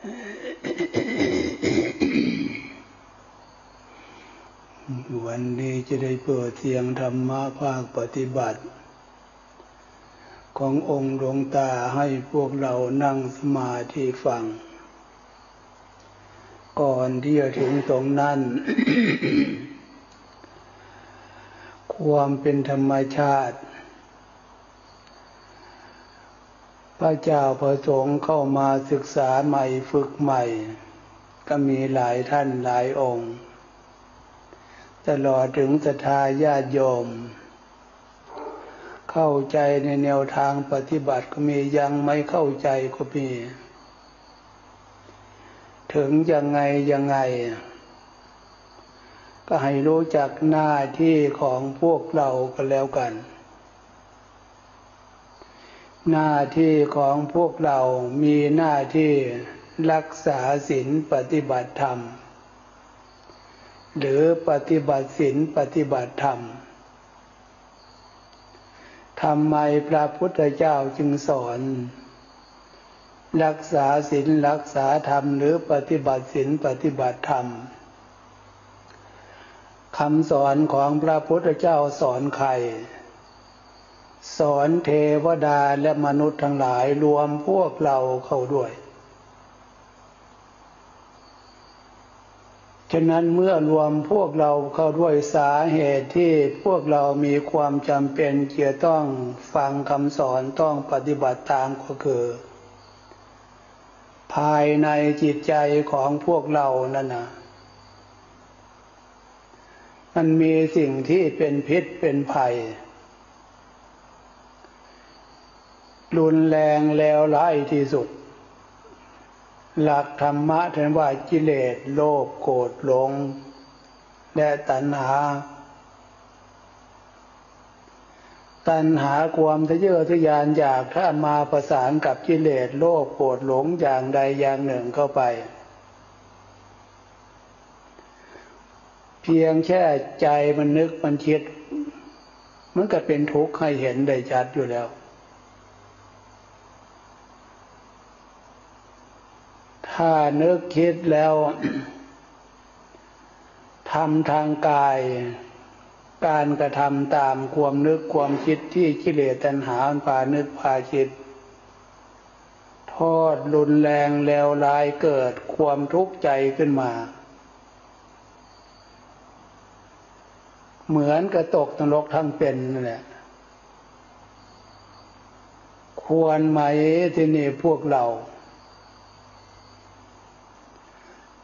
วันนี้จะได้เปิดเสียงธรรมะภาคปฏิบัติ ขององค์หลวงตาให้พวกเรานั่งสมาธิฟัง ก่อนที่จะถึงตรงนั้น ความเป็นธรรมชาติ พระเจ้าพระสงฆ์เข้ามาศึกษาใหม่ฝึกใหม่ ก็มีหลายท่านหลายองค์ ตลอดถึงศรัทธาญาติโยม เข้าใจในแนวทางปฏิบัติก็มียังไม่เข้าใจก็มี ถึงยังไงยังไง ก็ให้รู้จักหน้าที่ของพวกเราก็แล้วกัน หน้าที่ของพวกเรามีหน้าที่รักษาศีลปฏิบัติธรรม หรือปฏิบัติศีลปฏิบัติธรรมทำไมพระพุทธเจ้าจึงสอน รักษาศีลรักษาธรรมหรือปฏิบัติศีลปฏิบัติธรรมคำสอนของพระพุทธเจ้าสอนใคร สอนเทวดาและมนุษย์ทั้งหลายรวมพวกเราเข้าด้วย ฉะนั้นเมื่อรวมพวกเราเข้าด้วยสาเหตุที่พวกเรามีความจำเป็นจะต้องฟังคำสอนต้องปฏิบัติตามก็คือ ภายในจิตใจของพวกเรานั่นนะมันมีสิ่งที่เป็นพิษเป็นภัย รุนแรงแล้วร้ายที่สุด หลักธรรมะถึงว่ากิเลสโลภโกรธหลง และตัณหา ตัณหาความทะเยอทะยานอยากถ้ามาประสานกับกิเลสโลภโกรธหลงอย่างใดอย่างหนึ่งเข้าไปเพียงแค่ใจมันนึกมันคิด มันก็เป็นทุกข์ให้เห็นได้ชัดอยู่แล้ว ถ้านึกคิดแล้วทำทางกาย การกระทำตามความนึกความคิดที่กิเลสตัณหาพานึกพาคิดโทษรุนแรงแล้วลายเกิดความทุกข์ใจขึ้นมา เหมือนกระตกนรกทั้งเป็นนั่นแหละควรไหมที่นี่พวกเรา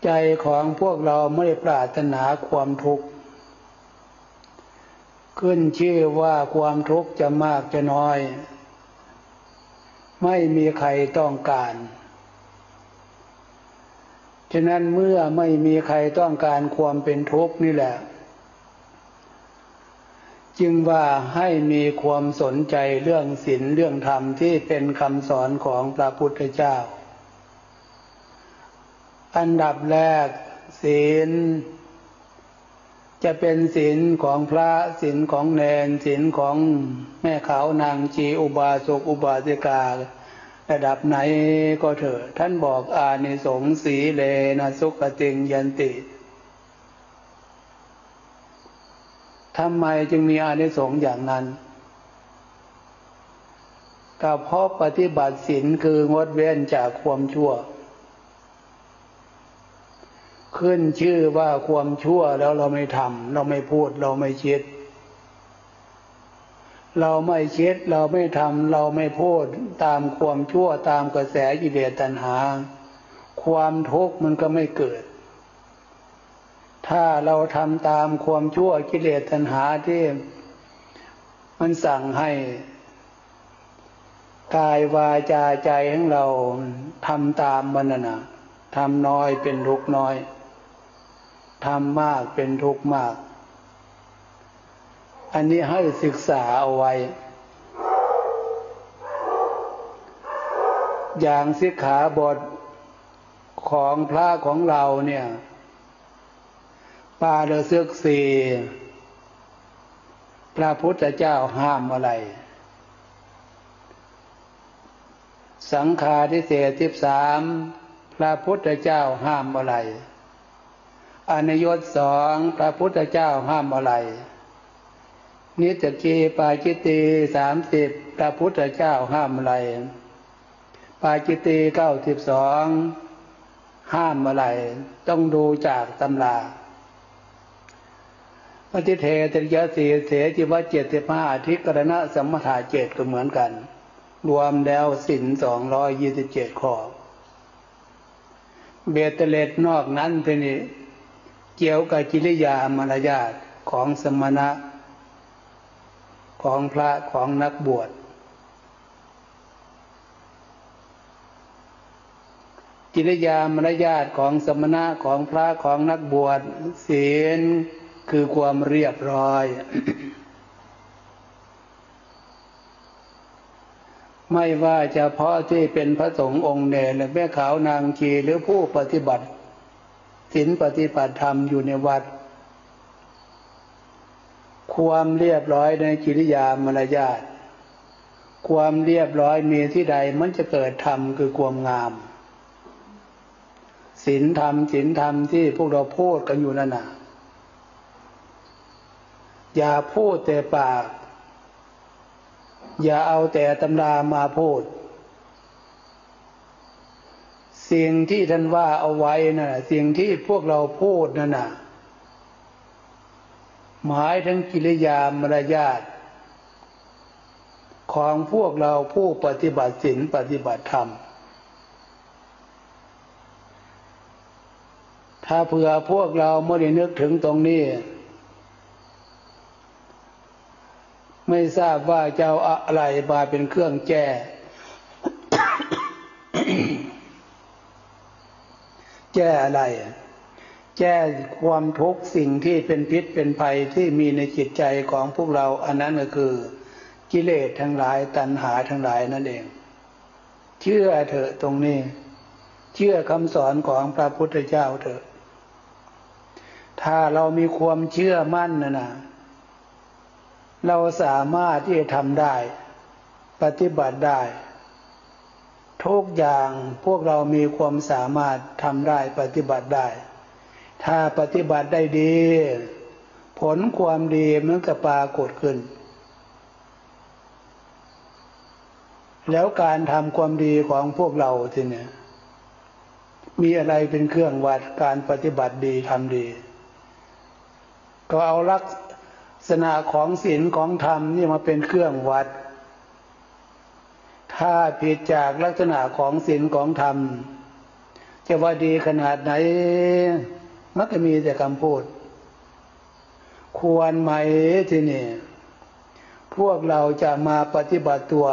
ใจของพวกเราไม่ปรารถนาความทุกข์ ขึ้นชื่อว่าความทุกข์จะมากจะน้อย ไม่มีใครต้องการ ฉะนั้นเมื่อไม่มีใครต้องการความเป็นทุกข์นี่แหละ จึงว่าให้มีความสนใจเรื่องศีลเรื่องธรรมที่เป็นคำสอนของพระพุทธเจ้า อันดับแรกศีล จะเป็นศีลของพระศีลของเนนศีลของแม่ขาวนางจีอุบาสกอุบาสิการะดับไหนก็เถอะท่านบอกอานิสงสีเลนะสุขติงยันติทำไมจึงมีอานิสงส์อย่างนั้นก็เพราะปฏิบัติศีลคืองดเว้นจากความชั่ว ขึ้นชื่อว่าความชั่วแล้วเราไม่ทำเราไม่พูดเราไม่คิด เราไม่คิดเราไม่ทำเราไม่พูดตามความชั่วตามกระแสกิเลสตัณหา ความทุกข์มันก็ไม่เกิด ถ้าเราทำตามความชั่วกิเลสตัณหาที่มันสั่งให้กายวาจาใจของเราทำตามมันนะทำน้อยเป็นทุกน้อย ทำมากเป็นทุกข์มาก อันนี้ให้ศึกษาเอาไว้ อย่างสิกขาบทของพระของเราเนี่ยปาเดซึกสีพระพุทธเจ้าห้ามอะไร สังฆาทิเศษทิบสามพระพุทธเจ้าห้ามอะไร อนยศสองพระพุทธเจ้าห้ามอะไร นิจกีปาจิตีสามสิบพระพุทธเจ้าห้ามอะไร ปาจิตีเก้าสิบสองห้ามอะไร ต้องดูจากตำราปฏิเทตริยสีเสจิวะเจ็ดสิบห้าทิกรณะสมถาเจ็ดก็เหมือนกัน รวมแล้วสินสองร้อยยี่สิบเจ็ดข้อเบตเลตนอกนั้นเป็น เกี่ยวกับจิริยามารยาทของสมณะ ของพระของนักบวชจิริยามารยาทของสมณะของพระของนักบวชศีลคือความเรียบร้อย ไม่ว่าจะเพาะที่เป็นพระสงฆ์องค์เนรหรือแม่ขาวนางชีหรือผู้ปฏิบัติ ศีลปฏิบัติธรรมอยู่ในวัด ความเรียบร้อยในกิริยามารยาทความเรียบร้อยมีที่ใดมันจะเกิดธรรมคือความงามศีลธรรมศีลธรรมที่พวกเราพูดกันอยู่นั่นนะอย่าพูดแต่ปาก อย่าเอาแต่ตำรามาพูด สิ่งที่ท่านว่าเอาไว้นะ่ะ สิ่งที่พวกเราพูดนั่นน่ะ หมายถึงกิริยามารยาทของพวกเราผู้ปฏิบัติศีลปฏิบัติธรรม ถ้าเผื่อพวกเราไม่ได้นึกถึงตรงนี้ ไม่ทราบว่าจะเอาอะไรมาเป็นเครื่องแก้ แก้อะไร แก้ความทุกข์สิ่งที่เป็นพิษเป็นภัยที่มีในจิตใจของพวกเราอันนั้นก็คือ กิเลสทั้งหลายตัณหาทั้งหลายนั่นเอง เชื่อเถอะตรงนี้ เชื่อคำสอนของพระพุทธเจ้าเถอะ ถ้าเรามีความเชื่อมั่นนะนะเราสามารถที่จะทำได้ ปฏิบัติได้ ทุกอย่างพวกเรามีความสามารถทำได้ปฏิบัติได้ ถ้าปฏิบัติได้ดี ผลความดีมันก็ปรากฏขึ้น แล้วการทำความดีของพวกเราทีเนี่ยมีอะไรเป็นเครื่องวัดการปฏิบัติดีทำดี ก็เอาลักษณะของศีลของธรรมนี่มาเป็นเครื่องวัด ถ้าผิดจากลักษณะของศีลของธรรม จะว่าดีขนาดไหน มักจะมีแต่คำพูด ควรไหมที่นี่ พวกเราจะมาปฏิบัติตัว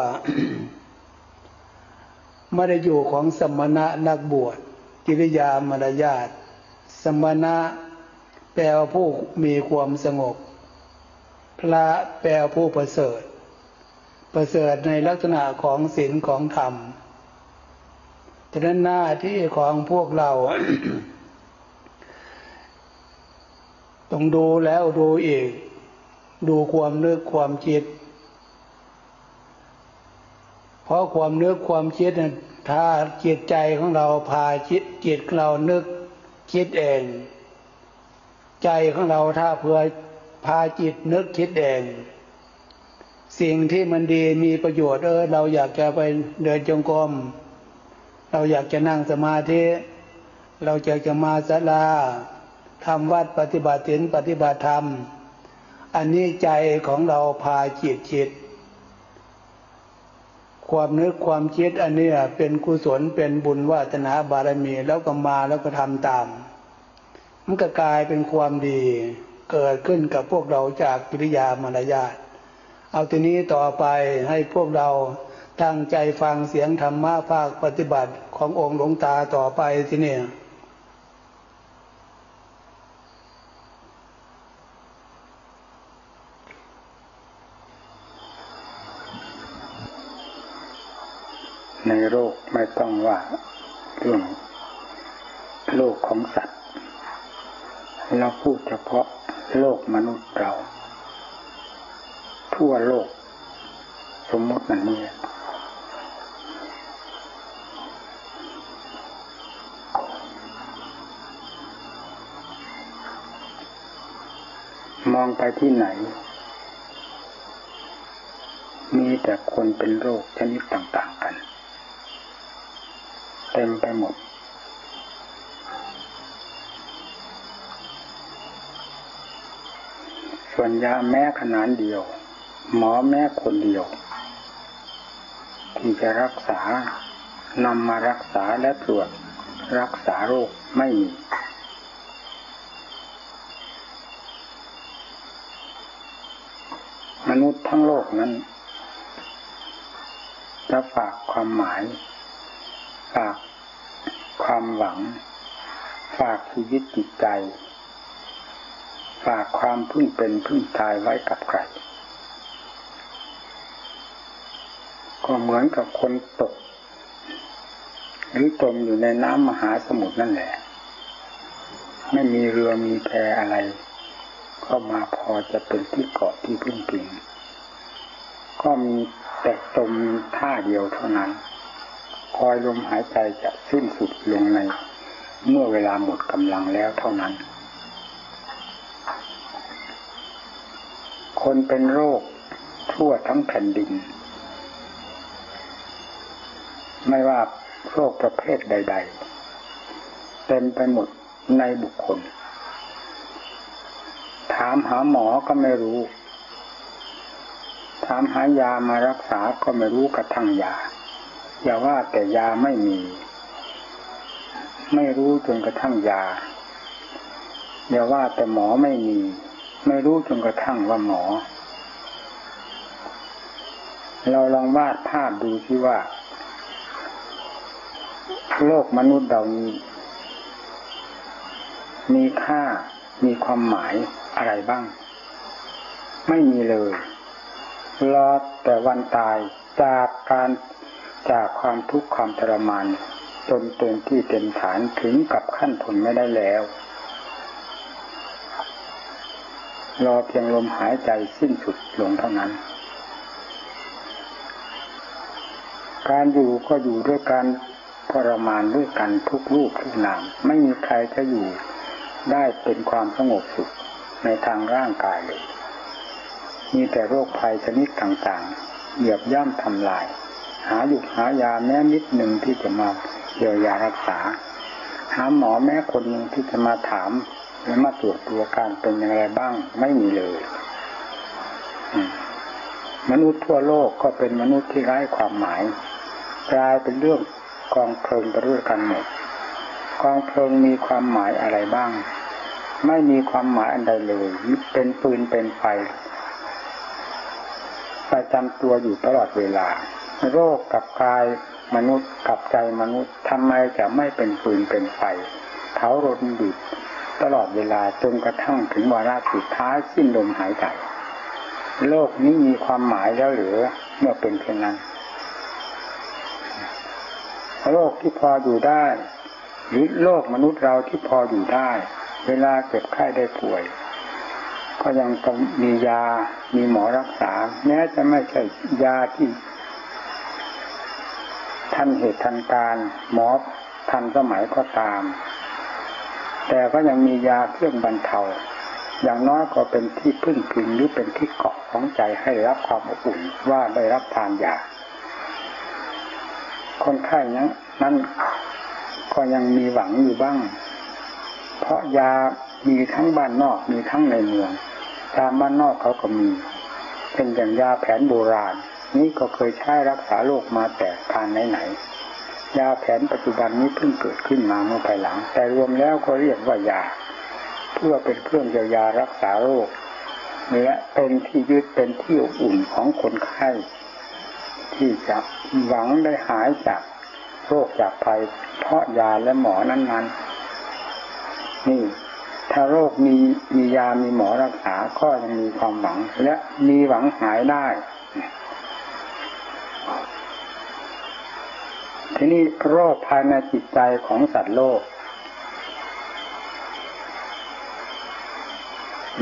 ไม่ได้อยู่ของสมณะนักบวช กิริยามารยาทสมณะแปลว่าผู้มีความสงบ พระแปลผู้ประเสริฐ ประเสริฐในลักษณะของศีลของธรรมฉะนั้นหน้าที่ของพวกเรา ต้องดูแล้วดูอีก ดูความนึกความคิด เพราะความนึกความคิดถ้าจิตใจของเราพาจิตจิตเรานึกคิดเอง ใจของเราถ้าเพื่อพาจิตนึกคิดเอง สิ่งที่มันดีมีประโยชน์เออเราอยากจะไปเดินจงกรมเราอยากจะนั่งสมาธิ เราอยากจะมาศาลาทำวัดปฏิบัติศีลปฏิบัติธรรม อันนี้ใจของเราพาจิตจิต ความนึกความคิดอันนี้เป็นกุศลเป็นบุญวาสนาบารมีแล้วก็มาแล้วก็ทำตาม มันก็กลายเป็นความดีเกิดขึ้นกับพวกเราจากกิริยามารยาท เอาทีนี้ต่อไปให้พวกเราตั้งใจฟังเสียงธรรมะภาคปฏิบัติขององค์หลวงตาต่อไปทีนี้ในโลกไม่ต้องว่าเรื่องโลกของสัตว์ เราพูดเฉพาะโลกมนุษย์เรา ทั่วโลก สมมติแบบนี้มองไปที่ไหน มีแต่คนเป็นโรคชนิดต่าง ๆ กัน เต็มไปหมด ส่วนยาแม้ขนาดเดียว หมอแม้คนเดียว ที่จะรักษานำมารักษาและตรวจรักษาโรคไม่มี มนุษย์ทั้งโลกนั้น จะฝากความหมาย ฝากความหวัง ฝากชีวิตจิตใจ ฝากความพึ่งเป็นพึ่งตายไว้กับใคร ก็เหมือนกับคนตก หรือจมอยู่ในน้ำมหาสมุทรนั่นแหละ ไม่มีเรือมีแพอะไร ก็มาพอจะเป็นที่เกาะที่พึ่งพิงก็มีแต่จมท่าเดียวเท่านั้น คอยลมหายใจจะสิ้นสุดลงใน เมื่อเวลาหมดกำลังแล้วเท่านั้น คนเป็นโรคทั่วทั้งแผ่นดิน ไม่ว่าโรคประเภทใด ๆ เต็มไปหมดในบุคคล ถามหาหมอก็ไม่รู้ ถามหายามารักษาก็ไม่รู้กระทั่งยา อย่าว่าแต่ยาไม่มี ไม่รู้จนกระทั่งยา อย่าว่าแต่หมอไม่มี ไม่รู้จนกระทั่งว่าหมอ เราลองวาดภาพดูที่ว่า โลกมนุษย์เรานี้มีค่ามีความหมายอะไรบ้าง ไม่มีเลยรอแต่วันตายจากการจากความทุกข์ความทรมานจนเต็มที่เต็มฐานถึงกับขั้นทนไม่ได้แล้ว รอเพียงลมหายใจสิ้นสุดลงเท่านั้น การอยู่ก็อยู่ด้วยการ ทรมานด้วยกันทุกรูปทุกนาม ไม่มีใครจะอยู่ได้เป็นความสงบสุขในทางร่างกายเลย มีแต่โรคภัยชนิดต่างๆ เหยียบย่ำทำลาย หาหยุดหายาแม้นิดหนึ่งที่จะมาเยียวยารักษา หาหมอแม้คนหนึ่งที่จะมาถามและมาตรวจตัวการเป็นอย่างไรบ้างไม่มีเลย มนุษย์ทั่วโลกก็เป็นมนุษย์ที่ไร้ความหมาย กลายเป็นเรื่อง กองเพลิงไปด้วยกันหมดกองเพลิงมีความหมายอะไรบ้าง ไม่มีความหมายอันใดเลย เป็นปืนเป็นไฟประจำตัวอยู่ตลอดเวลา โรคกับกายมนุษย์กับใจมนุษย์ทำไมจะไม่เป็นปืนเป็นไฟเผารนดิบตลอดเวลาจนกระทั่งถึงวาระสุดท้ายสิ้นลมหายใจโลกนี้มีความหมายแล้วหรือเมื่อเป็นเช่นนั้น โรคที่พออยู่ได้หรือโลกมนุษย์เราที่พออยู่ได้ เวลาเจ็บไข้ได้ป่วย ก็ยังต้องมียา มีหมอรักษา แม้จะไม่ใช่ยาที่ ทันเหตุทันการหมอทันสมัยก็ตาม แต่ก็ยังมียาเครื่องบรรเทา อย่างน้อยก็เป็นที่พึ่งพิงหรือเป็นที่เกาะของใจให้รับความอบอุ่นว่าได้รับทานยา คนไข้นั้นนั้นก็ยังมีหวังอยู่บ้าง เพราะยามีทั้งบ้านนอกมีทั้งในเมืองตามบ้านนอกเขาก็มี เป็นอย่างยาแผนโบราณ นี่ก็เคยใช้รักษาโรคมาแต่ทานไหนๆยาแผนปัจจุบันนี้เพิ่งเกิดขึ้นมาเมื่อภายหลัง แต่รวมแล้วก็เรียกว่ายา เพื่อเป็นเครื่องเยียวยารักษาโรคและเป็นที่ยึดเป็นที่อุ่นของคนไข้ ที่จะหวังได้หายจากโรคจากภัย เพราะยาและหมอนั้น ๆ นี่ ถ้าโรคมีมียามีหมอรักษาก็ยังมีความหวัง และมีหวังหายได้ทีนี้โรคภายในจิตใจของสัตว์โลก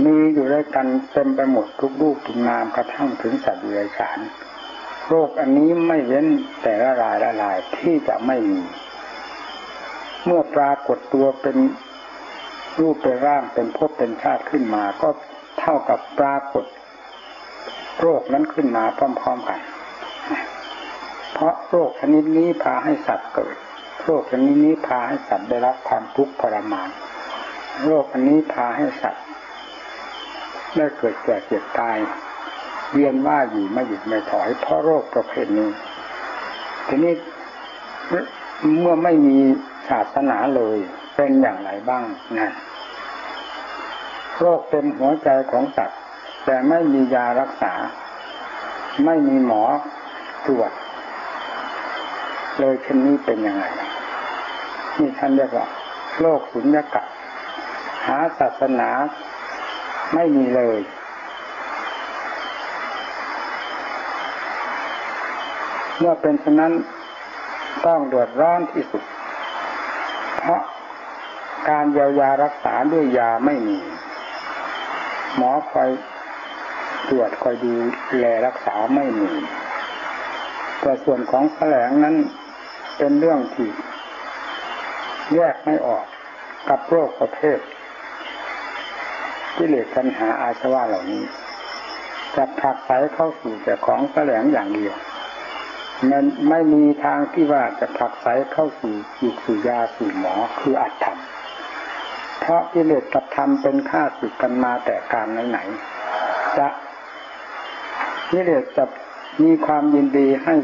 มีอยู่ด้วยกันเต็มไปหมดทุกรูปทุกนามกระทั่งถึงสัตว์เดรัจฉาน โรคอันนี้ไม่เว้นแต่ละรายละลายที่จะไม่มี เมื่อปรากฏตัวเป็นรูปเป็นร่างเป็นภพเป็นชาติขึ้นมา ก็เท่ากับปรากฏ โรคนั้นขึ้นมาพร้อมๆกัน เพราะโรคชนิดนี้พาให้สัตว์เกิด โรคชนิดนี้พาให้สัตว์ได้รับความทุกข์ทรมาน โรคอันนี้พาให้สัตว์ได้เกิดแก่เจ็บตาย เวียนว่าอยู่ไม่หยุดไม่ถอย เพราะโรคประเภทนี้ ทีนี้เมื่อไม่มีศาสนาเลยเป็นอย่างไรบ้างนะโรคเต็มหัวใจของสัตว์แต่ไม่มียารักษา ไม่มีหมอตรวจ เลยเช่นนี้เป็นยังไงนี่ท่านเรียกว่าโรคสุญญากาศหาศาสนาไม่มีเลย เมื่อเป็นฉะนั้นต้องเดือดร้อนที่สุด เพราะการเยียวยารักษาด้วยยาไม่มี หมอคอยตรวจคอยดูแลรักษาไม่มีแต่ส่วนของแถลงนั้นเป็นเรื่องที่แยกไม่ออกกับโรคประเภทที่เหลือปัญหาอาชวะเหล่านี้จะผลักไสเข้าสู่แต่ของแสลงอย่างเดียว มันไม่มีทางที่ว่าจะผลักไสเข้าสู่อยู่สู่ยาสู่หมอคืออัตธรรมเพราะกิเลสกับธรรมเป็นข้าศึกกันมาแต่การไหนๆจะกิเลสจะมีความยินดีให้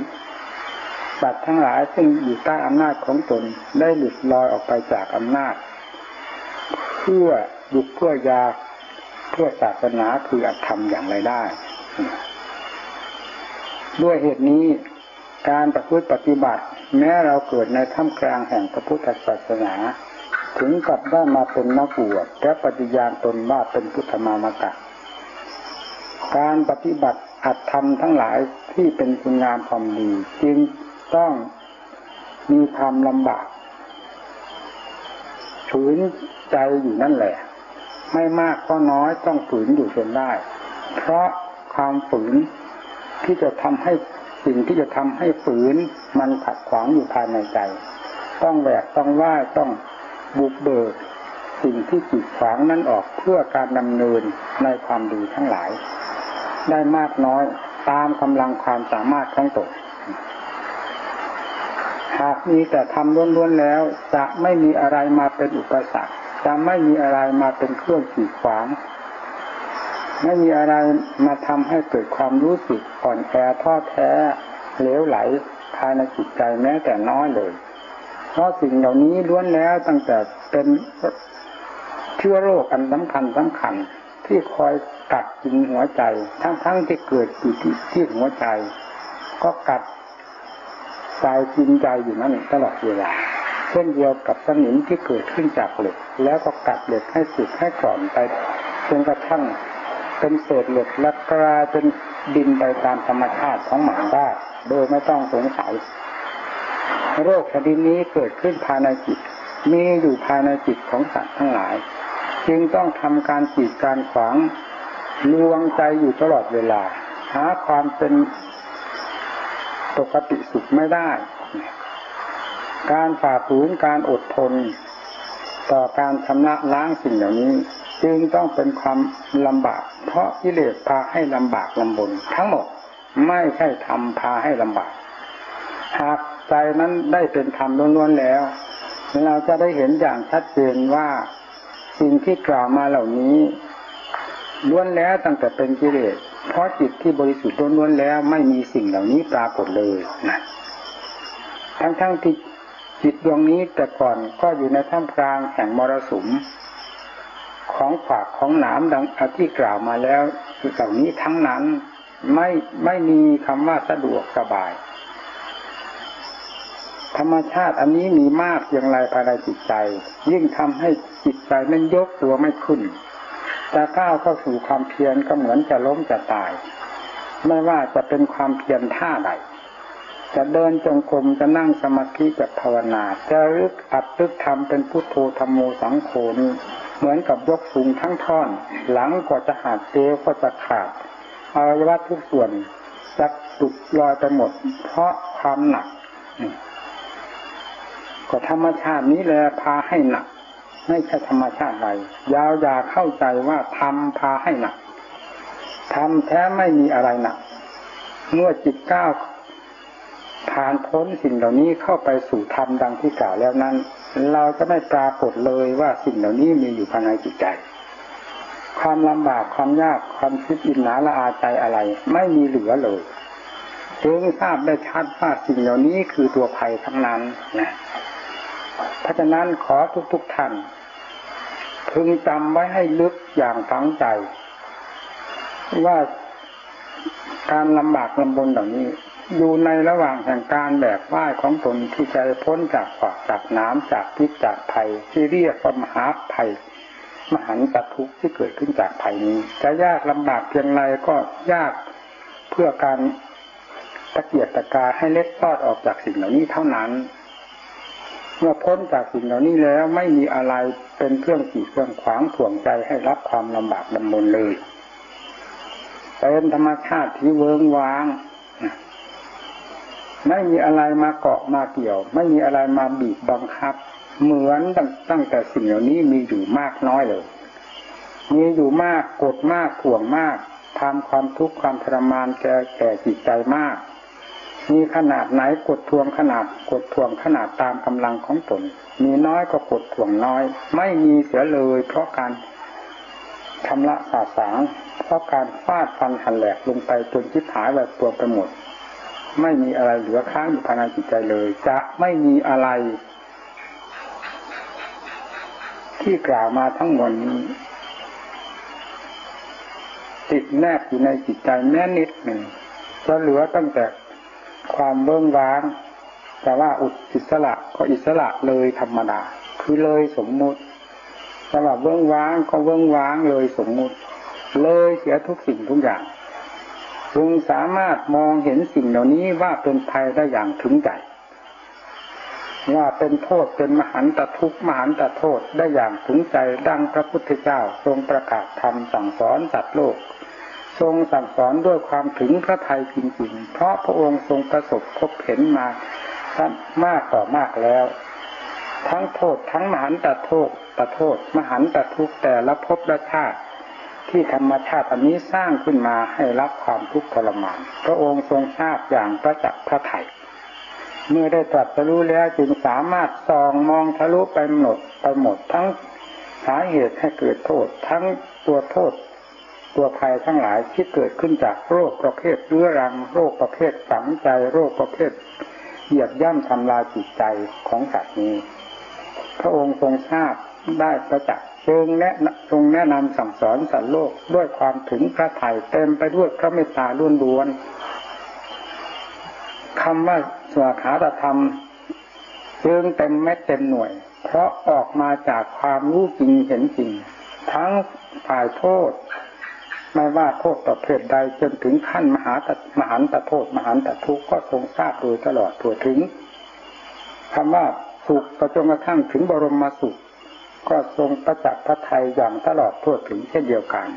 สัตว์ทั้งหลายซึ่งอยู่ใต้อำนาจของตนได้หลุดลอยออกไปจากอำนาจ เพื่อบุกเพื่อยาเพื่อศาสนาคืออัตธรรมอย่างไรได้ ด้วยเหตุนี้ การประพฤติปฏิบัติ แม้เราเกิดในท่ามกลางแห่งพระพุทธศาสนา ถึงกับได้มาเป็นนักบวชและปฏิญาณตนว่าเป็นพุทธมามกะ การปฏิบัติอัตธรรมทั้งหลายที่เป็นคุณงามความดีจึงต้องมีความลำบากฝืนใจอยู่นั่นแหละ ไม่มากก็น้อยต้องฝืนอยู่จนได้ เพราะความฝืนที่จะทำให้ สิ่งที่จะทำให้ฝืนมันขัดขวางอยู่ภายในใจ ต้องแหวกต้องว่าต้องบุกเบิก สิ่งที่จิดขวางนั้นออกเพื่อการดำเนินในความดีทั้งหลาย ได้มากน้อยตามกำลังความสามารถของตนหากมีแต่ทำล้วนๆแล้ว จะไม่มีอะไรมาเป็นอุปสรรค จะไม่มีอะไรมาเป็นเครื่องขีดขวาง ไม่มีอะไรมาทำให้เกิดความรู้สึกอ่อนแอท้อแท้เหลวไหลภายในจิตใจแม้แต่น้อยเลย เพราะสิ่งเหล่านี้ล้วนแล้วตั้งแต่เป็นเชื้อโรคอันสำคัญสำคัญที่คอยกัดกินหัวใจ ทั้งๆทที่เกิดอยู่ที่ที่หัวใจ ก็กัดใจกินใจอยู่นั่นตลอดเวลาเช่นเดียวกับสนิมที่เกิดขึ้นจากเหล็ก แล้วก็กัดเหล็กให้สุดให้กร่อนไปจนกระทั่ง เป็นเศษเหล็กและกลายเป็นดินไปตามธรรมชาติของหมาได้โดยไม่ต้องสงสัย โรคชนิดนี้เกิดขึ้นภายในจิต มีอยู่ภายในจิตของสัตว์ทั้งหลาย จึงต้องทำการจีดการขวางลวงใจอยู่ตลอดเวลา หาความเป็นปกติสุขไม่ได้ การฝ่าฝืนการอดทน ต่อการชำระล้างสิ่งเหล่านี้ จึงต้องเป็นความลำบาก เพราะกิเลสพาให้ลำบากลำบน ทั้งหมดไม่ใช่ทำพาให้ลำบาก หากใจนั้นได้เป็นธรรมล้วนๆแล้ว เราจะได้เห็นอย่างชัดเจนว่าสิ่งที่กล่าวมาเหล่านี้ล้วนแล้วตั้งแต่เป็นกิเลสเพราะจิตที่บริสุทธิ์ล้วนๆแล้วไม่มีสิ่งเหล่านี้ปรากฏเลยนะทั้งๆที่จิตดวงนี้แต่ก่อนก็อยู่ในท่ามกลางแห่งมรสุม ของฝากของหนามดังที่กล่าวมาแล้วคือเหล่านี้ทั้งนั้นไม่ไม่มีคำว่าสะดวกสบาย ธรรมชาติอันนี้มีมากอย่างไรภายในจิตใจ ยิ่งทำให้จิตใจนั้นยกตัวไม่ขึ้นจะก้าวเข้าสู่ความเพียรก็เหมือนจะล้มจะตาย ไม่ว่าจะเป็นความเพียรท่าใดจะเดินจงกรมจะนั่งสมาธิจะภาวนา จะรึกอัดรึกทำเป็นพุทโธธรรมโมสังโฆนี้ เหมือนกับยกสูงทั้งท่อน หลังก็จะหักเอวก็จะขาดอวัยวะทุกส่วนจะตุกลอยไปหมด เพราะความหนักก็ธรรมชาตินี้แหละพาให้หนัก ไม่ใช่ธรรมชาติใดยาวอย่าเข้าใจว่าทำพาให้หนักทำแท้ไม่มีอะไรหนักเมื่อจิตก้าวผ่านพ้นสิ่งเหล่านี้เข้าไปสู่ธรรมดังที่กล่าวแล้วนั้น เราจะไม่ปรากฏเลยว่าสิ่งเหล่านี้มีอยู่ภายในจิตใจ ความลำบากความยากความคิดอินหนาละอาใจอะไร ไม่มีเหลือเลยจึงทราบได้ชัดว่าสิ่งเหล่านี้คือตัวภัยทั้งนั้นนะเพราะฉะนั้นขอทุกๆท่านพึงจำไว้ให้ลึกอย่างฝังใจ ว่าการลำบากลำบนเหล่านี้ อยู่ในระหว่างแห่งการแบกว่ายของตนที่จะพ้นจากขวากจากน้ำจากพิษจากภัย ที่เรียกว่ามหาภัย มหันตทุกข์ที่เกิดขึ้นจากภัยนี้ จะยากลำบากเพียงไรก็ยากเพื่อการตะเกียกตะกาให้เล็ดลอดออกจากสิ่งเหล่านี้เท่านั้น เมื่อพ้นจากสิ่งเหล่านี้แล้วไม่มีอะไรเป็นเครื่องกีดเครื่องขวางถ่วงใจให้รับความลำบากลำบนเลยเป็นธรรมชาติที่เวิงว้าง ไม่มีอะไรมาเกาะมาเกี่ยว ไม่มีอะไรมาบีบบังคับ เหมือนตั้งแต่สิ่งเหล่านี้มีอยู่มากน้อยเลย มีอยู่มากกดมากถ่วงมากทำความทุกข์ความทรมานแก่แก่จิตใจมาก มีขนาดไหนกดทวงขนาดกดทวงขนาดตามกำลังของตน มีน้อยก็กดทวงน้อย ไม่มีเสียเลย เพราะการทำละสาสางเพราะการฟาดฟันหันแหลกลงไปจนชิดหายแบบตัวไปหมด ไม่มีอะไรเหลือค้างอยู่ภายในจิตใจเลย จะไม่มีอะไร ที่กล่าวมาทั้งหมดนี้ติดแนบอยู่ในจิตใจแม้นิดหนึ่งจะเหลือตั้งแต่ความเบื้องว้าง แต่ว่าอุดอิสระก็อิสระเลยธรรมดา คือเลยสมมุติแต่ว่าเบื้องว้างก็เบื้องว้างเลยสมมุติ เลยเสียทุกสิ่งทุกอย่าง จึงสามารถมองเห็นสิ่งเหล่านี้ว่าเป็นภัยได้อย่างถึงใจว่าเป็นโทษเป็นมหันตทุกข์มหันตโทษได้อย่างถึงใจดังพระพุทธเจ้าทรงประกาศธรรมสั่งสอนสัตว์โลก ทรงสั่งสอนด้วยความถึงพระทัยจริงๆ เพราะพระองค์ทรงประสบพบเห็นมามากต่อมากแล้ว ทั้งโทษทั้งมหันตโทษตโทษ มหันตทุกข์แต่ละภพละชาติ ที่ธรรมชาติอันนี้สร้างขึ้นมาให้รับความทุกข์ทรมาน พระองค์ทรงทราบอย่างประจักษ์พระไถ่เมื่อได้ตรัสรู้แล้วจึงสามารถส่องมองทะลุไปหมดไปหมดทั้งสาเหตุให้เกิดโทษ ทั้งตัวโทษ ตัวภัยทั้งหลายที่เกิดขึ้นจากโรคประเภทเรื้อรังโรคประเภทฝังใจโรคประเภทเหยียบย่ำทำลายจิตใจของสัตว์นี้ พระองค์ทรงทราบได้ประจักษ์ จึงแนะทรงแนะนำสั่งสอนสัตว์โลกด้วยความถึงพระไถ่เต็มไปด้วยพระเมตตาล้วนๆคำว่าสวขาตธรรมจึงเต็มเม็ดเต็มหน่วย เพราะออกมาจากความรู้จริงเห็นจริง ทั้งฝ่ายโทษ ไม่ว่าโทษต่อเพศใดจนถึงขั้นมหาตมหันตโทษ มหันตทุกข์ก็ทรงทราบโดยตลอดตัวถึงคำว่าสุขก็จนกระทั่งถึงบรมสุข ก็ทรงประจักษ์พระไทยอย่างตลอดทั่วถึงเช่นเดียวกัน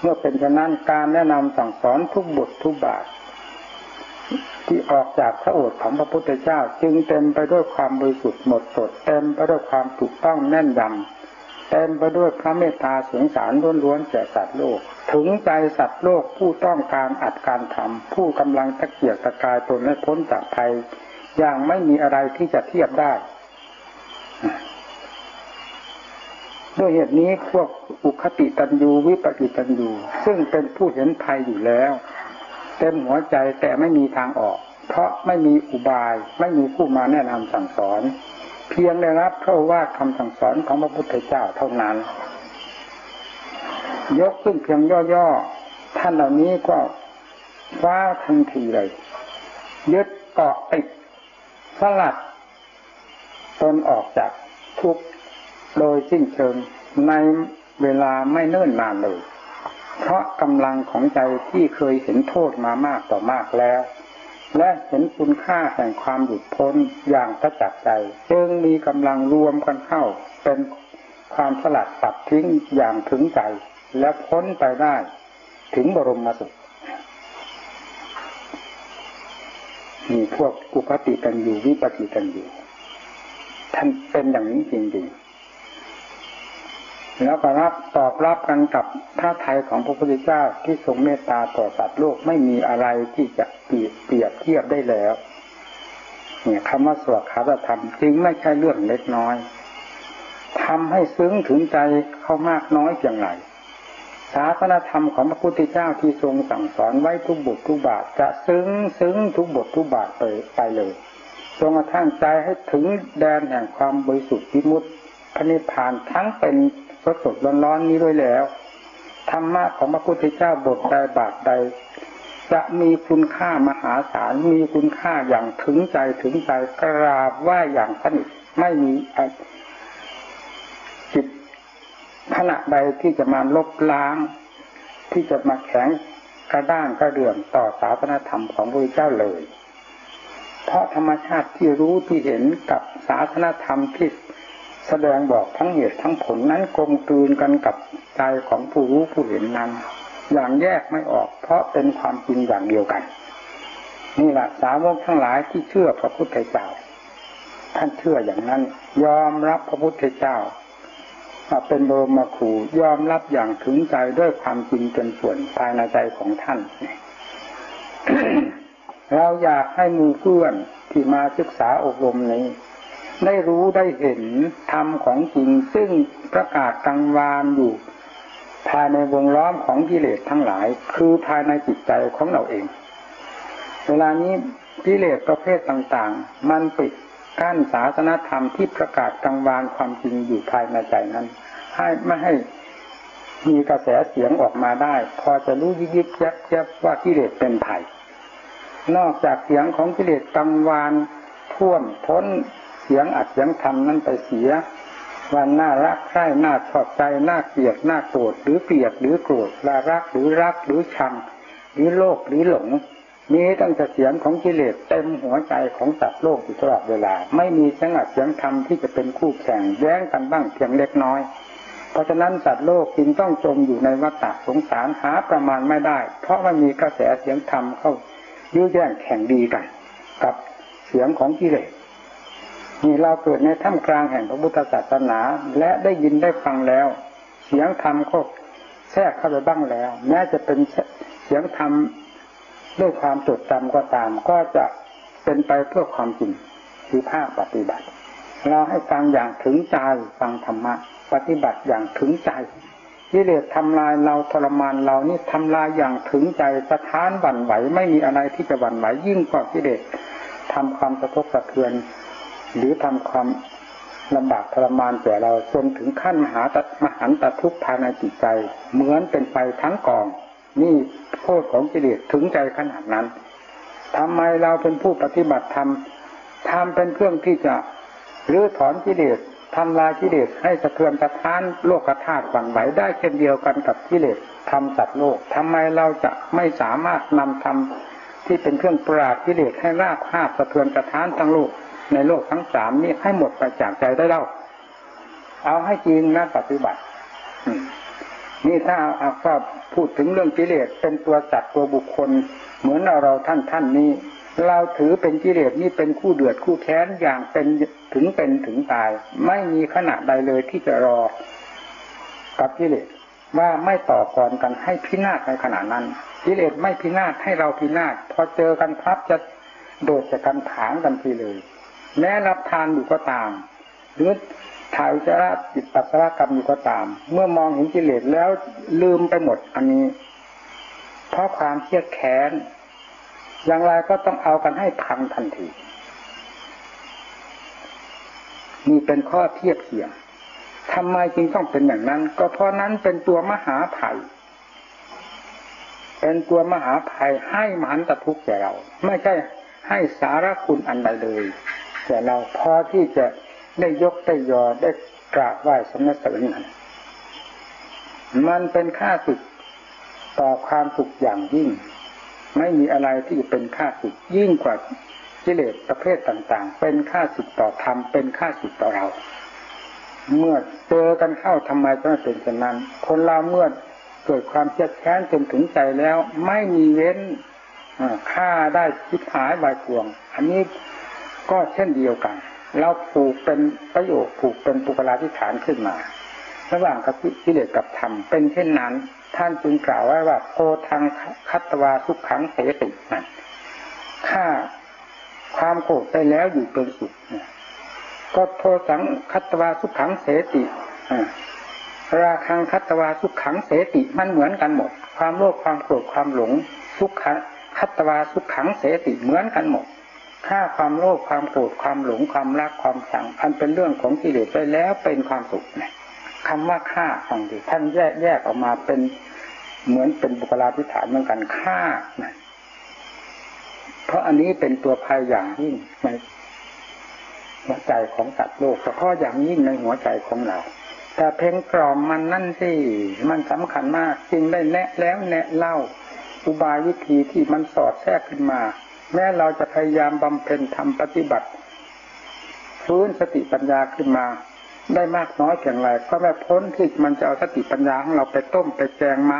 เมื่อเป็นฉะนั้นการแนะนำสั่งสอนทุกบททุกบาท ที่ออกจากพระโอษฐ์ของพระพุทธเจ้าจึงเต็มไปด้วยความบริสุทธิ์หมดสดเต็มไปด้วยความถูกต้องแน่นยำเต็มไปด้วยพระเมตตาสงสารล้วนๆแก่สัตว์โลก ถึงใจสัตว์โลกผู้ต้องการอัดการทำผู้กำลังตะเกียกตะกายตนให้พ้นจากภัยอย่างไม่มีอะไรที่จะเทียบได้ ด้วยเหตุนี้พวกอุคติตันยูวิปกิตันยูซึ่งเป็นผู้เห็นภัยอยู่แล้ว เต็มหัวใจแต่ไม่มีทางออก เพราะไม่มีอุบายไม่มีผู้มาแนะนำสั่งสอน เพียงได้รับพระว่าคำสั่งสอนของพระพุทธเจ้าเท่านั้น ยกขึ้นเพียงย่อๆท่านเหล่านี้ก็ว้าทันทีเลยยึดเกาะติดสลัดตนออกจากทุก โดยสิ้นเชิงในเวลาไม่เนิ่นนานเลย เพราะกำลังของใจที่เคยเห็นโทษมามากต่อมากแล้ว และเห็นคุณค่าแห่งความหยุดพ้นอย่างประจักษ์ใจ จึงมีกำลังรวมกันเข้าเป็นความสลัดตัดทิ้งอย่างถึงใจ และพ้นไปได้ถึงบรมสุขมีพวกอุปติกันอยู่วิปติกันอยู่ ท่านเป็นอย่างนี้จริงๆ แล้วก็รับตอบรับกันกับพระทัยของพระพุทธเจ้าที่ทรงเมตตาต่อสัตว์โลกไม่มีอะไรที่จะเปรียบเทียบได้แล้วเนี่ยคำว่าสวดคาธรรมจึงไม่ใช่เรื่องเล็กน้อยทำให้ซึ้งถึงใจเขามากน้อยเพียงไรศาสนธรรมของพระพุทธเจ้าที่ทรงสั่งสอนไว้ทุกบททุกบาทจะซึ้งซึ้งทุกบททุกบาทไปไปเลยจนกระทั่งใจให้ถึงแดนแห่งความบริสุทธิ์พิมุตพระนิพพานทั้งเป็น สดสดร้อนๆนี้ด้วยแล้วธรรมะของพระพุทธเจ้าบทใดบาทใด จะมีคุณค่ามหาศาลมีคุณค่าอย่างถึงใจถึงใจกราบว่าอย่างสนิทไม่มีจิตขณะใดที่จะมาลบล้าง ที่จะมาแข็งกระด้างกระเดื่องต่อศาสนธรรมของพระเจ้าเลย เพราะธรรมชาติที่รู้ที่เห็นกับศาสนธรรมที่ แสดงบอกทั้งเหตุทั้งผลนั้นกลมกลืนกันกับใจของผู้รู้ผู้เห็นนั้น อย่างแยกไม่ออก เพราะเป็นความจริงอย่างเดียวกัน นี่แหละสาวกทั้งหลายที่เชื่อพระพุทธเจ้า ท่านเชื่ออย่างนั้น ยอมรับพระพุทธเจ้าเป็นบรมครูยอมรับอย่างถึงใจด้วยความจริงจนส่วนภายในใจของท่าน เราอยากให้มือเพื่อนที่มาศึกษาอบรมนี้ ได้รู้ได้เห็นธรรมของจริงซึ่งประกาศกังวานอยู่ ภายในวงล้อมของกิเลสทั้งหลาย คือภายในจิตใจของเราเอง เวลานี้กิเลสประเภทต่างๆ มันปิดกั้นศาสนธรรมที่ประกาศกังวานความจริงอยู่ภายในใจนั้น ให้ไม่ให้มีกระแสเสียงออกมาได้ พอจะรู้ยิบยิบยับยับว่ากิเลสเป็นไผ่นอกจากเสียงของกิเลสกังวานท่วมพ้น เสียงอัดเสียงทำนั้นไปเสียวันน่ารักใคร่น่าชอบใจน่าเกลียดน่าโกรธหรือเกลียดหรือโกรธลารักหรือรักหรือชังหรือโลภหรือหลงมีตั้งแต่เสียงของกิเลสเต็มหัวใจของสัตว์โลกอยู่ตลอดเวลา ไม่มีเสียงอัดเสียงทำที่จะเป็นคู่แข่งแย้งกันบ้างเพียงเล็กน้อย เพราะฉะนั้นสัตว์โลกจึงต้องจมอยู่ในวัฏสงสารหาประมาณไม่ได้ เพราะมันมีกระแสเสียงธรรมเข้ายื้อแย่งแข่งดีกัน กับเสียงของกิเลส นี่เราเกิดในท่ามกลางแห่งพระพุทธศาสนา และได้ยินได้ฟังแล้ว เสียงธรรมก็แทรกเข้าไปบ้างแล้ว แม้จะเป็นเสียงธรรมด้วยความจดจำก็ตาม ก็จะเป็นไปเพื่อความจริงคือภาคปฏิบัติ เราให้ฟังอย่างถึงใจฟังธรรมะ ปฏิบัติอย่างถึงใจกิเลสทำลายเราทรมานเรานี่ทำลายอย่างถึงใจสะท้านหวั่นไหวไม่มีอะไรที่จะหวั่นไหวยิ่งกว่ากิเลสทำความสะทกสะเทือน หรือทำความลำบากทรมานแก่เราจนถึงขั้นมหาตมหันตทุกข์ภายในจิตใจ เหมือนเป็นไปทั้งกอง นี่โทษของกิเลสถึงใจขนาดนั้นทำไมเราเป็นผู้ปฏิบัติธรรมทำเป็นเครื่องที่จะรื้อถอนกิเลสทำลายกิเลสให้สะเทือนสะท้านโลกธาตุฝังไหวได้เช่นเดียวกันกับกิเลสทำสัตว์โลกทำไมเราจะไม่สามารถนำธรรมที่เป็นเครื่องปราบกิเลสให้ราบคาบสะเทือนสะท้านทั้งโลก ในโลกทั้งสามนี้ให้หมดไปจากใจได้เล่า เอาให้จริงนะปฏิบัตินี่ถ้าเอาว่าพูดถึงเรื่องกิเลสเป็นตัวจัดตัวบุคคล เหมือนเราท่านท่านนี้ เราถือเป็นกิเลสนี่เป็นคู่เดือดคู่แค้นอย่างเป็นถึงเป็นถึงตาย ไม่มีขณะใดเลยที่จะรอ กับกิเลสว่าไม่ต่อกรกันให้พินาศในขณะนั้นกิเลสไม่พินาศให้เราพินาศพอเจอกันพับจะโดดจากกันถางกันทีเลย แม้รับทานอยู่ก็ตาม หรือถ่ายอุจจาระจิตปัสสาวะกรรมอยู่ก็ตาม เมื่อมองเห็นกิเลสแล้วลืมไปหมดอันนี้ เพราะความเครียดแค้น อย่างไรก็ต้องเอากันให้พังทันทีนี่เป็นข้อเทียบเทียงทำไมจึงต้องเป็นอย่างนั้น ก็เพราะนั้นเป็นตัวมหาภัย เป็นตัวมหาภัยให้มหันตทุกข์แก่เรา ไม่ใช่ให้สาระคุณอันใดเลย แต่เราพอที่จะได้ยกได้ยอได้กราบไหว้สมณเสริญนั้นมันเป็นค่าสุดต่อความสุขอย่างยิ่ง ไม่มีอะไรที่เป็นค่าสุดยิ่งกว่ากิเลสประเภทต่าง ๆ เป็นค่าสุดต่อธรรมเป็นค่าสุดต่อเรา เมื่อเจอกันเข้าทำไมต้องเป็นเช่นนั้น คนเราเมื่อเกิดความเจ็บแค้นจนถึงใจแล้ว ไม่มีเว้นฆ่าได้คิดหายบายกวง อันนี้ ก็เช่นเดียวกัน เราผูกเป็นประโยคผูกเป็นปุกลาธิฐานขึ้นมา ระหว่างกับกิเลสกับธรรมเป็นเช่นนั้น ท่านจึงกล่าวไว้ว่าโพทางคัตวาสุขขังเสตินั่นถ้าความโกรธไปแล้วอยู่เป็นสุขก็โทสังคัตวาสุขขังเสติราคังคัตวาสุขขังเสติมันเหมือนกันหมด ความโลภความโกรธความหลงสุขคัตวาสุขขังเสติเหมือนกันหมด ฆ่าความโลภความโกรธความหลงความรักความสังอันเป็นเรื่องของกิเลสไปแล้วเป็นความสุขเนี่ยคำว่าฆ่าฟังดีท่านแยกแยกออกมาเป็นเหมือนเป็นบุคลาภิฐานเหมือนกันฆ่านะเพราะอันนี้เป็นตัวภัยอย่างยิ่งในหัวใจของสัตว์โลกเฉพาะอย่างยิ่งในหัวใจของเราแต่เพลงกล่อมมันนั่นสิมันสำคัญมากจริงได้แนะแล้วแนะเล่าอุบายวิธีที่มันสอดแทรกขึ้นมา แม้เราจะพยายามบำเพ็ญทำปฏิบัติฟื้นสติปัญญาขึ้นมา ได้มากน้อยเพียงไรก็ไม่พ้นที่มันจะเอาสติปัญญาของเราไปต้มไปแกงมา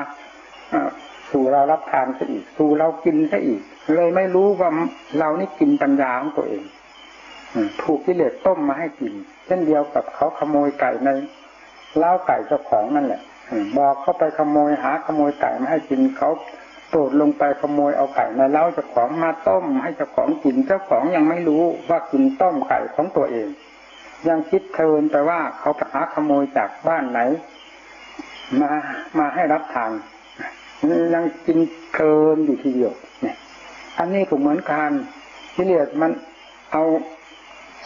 สู่เรารับทานซะอีก สู่เรากินซะอีก เลยไม่รู้ว่าเรานี่กินปัญญาของตัวเองถูกกิเลสต้มมาให้กิน เช่นเดียวกับเขาขโมยไก่ในเล้าไก่เจ้าของนั่นแหละบอกเข้าไปขโมยหาขโมยไก่มาให้กินเขา โดดลงไปขโมยเอาไก่ในเล้าเจ้าของมาต้ม ให้เจ้าของกินเจ้าของยังไม่รู้ว่ากินต้มไก่ของตัวเอง ยังคิดเทินไปว่าเขาไปหาขโมยจากบ้านไหน มามาให้รับทานยังกินเทินอยู่ทีเดียวเนี่ย อันนี้ก็เหมือนกันกิเลสมันเอา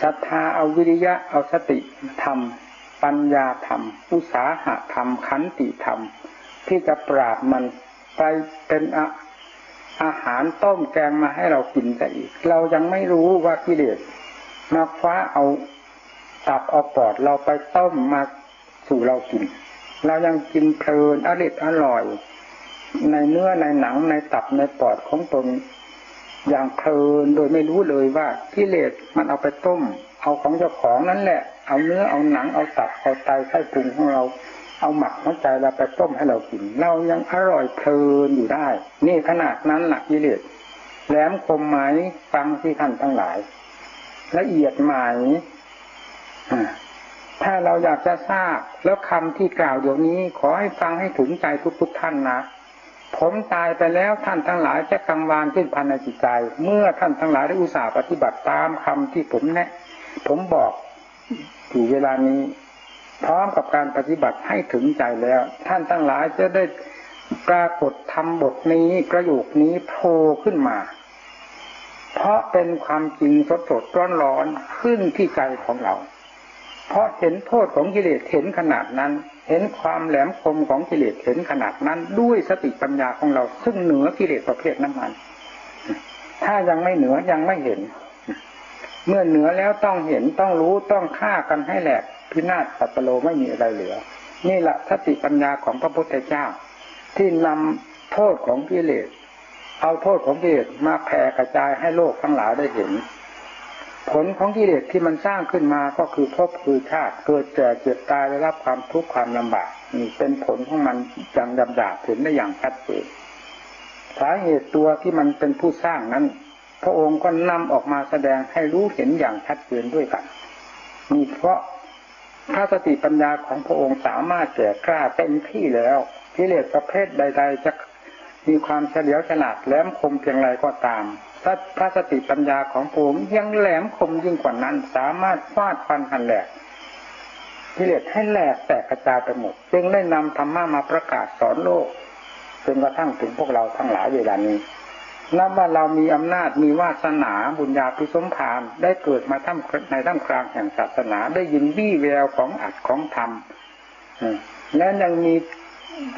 ศรัทธาเอาวิริยะเอาสติธรรม ปัญญาธรรมอุสาหะธรรมขันติธรรม ที่จะปราบมัน ไปเป็นอาอาหารต้มแกงมาให้เรากินซะอีก เรายังไม่รู้ว่ากิเลสมาคว้าเอาตับเอาปอดเราไปต้มมาสู่เรากิน เรายังกินเพลินอริดอร่อย ในเนื้อในหนังในตับในปอดของตนอย่างเพลินโดยไม่รู้เลยว่ากิเลสมันเอาไปต้ม เอาของเจ้าของนั่นแหละ เอาเนื้อเอาหนังเอาตับเอาไตไส้พุงของเรา เอาหมักหัวใจเราไปต้มให้เรากิน เรายังอร่อยเพลินอยู่ได้ นี่ขนาดนั้นหลักกิเลสแหลมคมไหมฟังที่ท่านทั้งหลาย ละเอียดไหมถ้าเราอยากจะทราบแล้วคำที่กล่าวเดี๋ยวนี้ ขอให้ฟังให้ถึงใจทุกๆท่านนะผมตายไปแล้วท่านทั้งหลายจะกังวานขึ้นภายในจิตใจ เมื่อท่านทั้งหลายได้อุตส่าห์ปฏิบัติตามคำที่ผมแนะ ผมบอกอยู่เวลานี้ พร้อมกับการปฏิบัติให้ถึงใจแล้ว ท่านทั้งหลายจะได้ปรากฏทำบทนี้ประโยคนี้โผล่ขึ้นมา เพราะเป็นความจริงสดสดร้อนร้อนขึ้นที่ใจของเรา เพราะเห็นโทษของกิเลสเห็นขนาดนั้น เห็นความแหลมคมของกิเลสเห็นขนาดนั้น ด้วยสติปัญญาของเรา ซึ่งเหนือกิเลสประเภทนั้นมันถ้ายังไม่เหนือยังไม่เห็น เมื่อเหนือแล้วต้องเห็นต้องรู้ต้องฆ่ากันให้แหลก พินาศสัตโลไม่มีอะไรเหลือ นี่แหละสติปัญญาของพระพุทธเจ้า ที่นำโทษของกิเลสเอาโทษของกิเลสมาแผ่กระจายให้โลกทั้งหลายได้เห็น ผลของกิเลสที่มันสร้างขึ้นมาก็คือภพคือชาติเกิดแก่เจ็บตายได้รับความทุกข์ความลำบากนี่เป็นผลของมันอย่างดำดาเห็นได้อย่างชัดเจนสาเหตุตัวที่มันเป็นผู้สร้างนั้น พระองค์ก็นำออกมาแสดงให้รู้เห็นอย่างชัดเจนด้วยกันมีเพราะ ถ้าสติปัญญาของพระองค์สามารถแก่กล้าเต็มที่แล้วกิเลสประเภทใด ๆ จะมีความเฉลียวฉลาดแหลมคมเพียงไรก็ตามถ้าพระสติปัญญาของผมยังแหลมคมยิ่งกว่านั้น สามารถฟาดฟันหันแหลกกิเลสให้แหลกแตกกระจายไปหมด จึงได้นำธรรมะมาประกาศสอนโลกจนกระทั่งถึงพวกเราทั้งหลายเวลานี้ นับว่าเรามีอำนาจมีวาสนาบุญญาภิสมภารได้เกิดมาท่ามในท่ามกลางแห่งศาสนาได้ยินวี่แววของอัดของธรรมและยังมี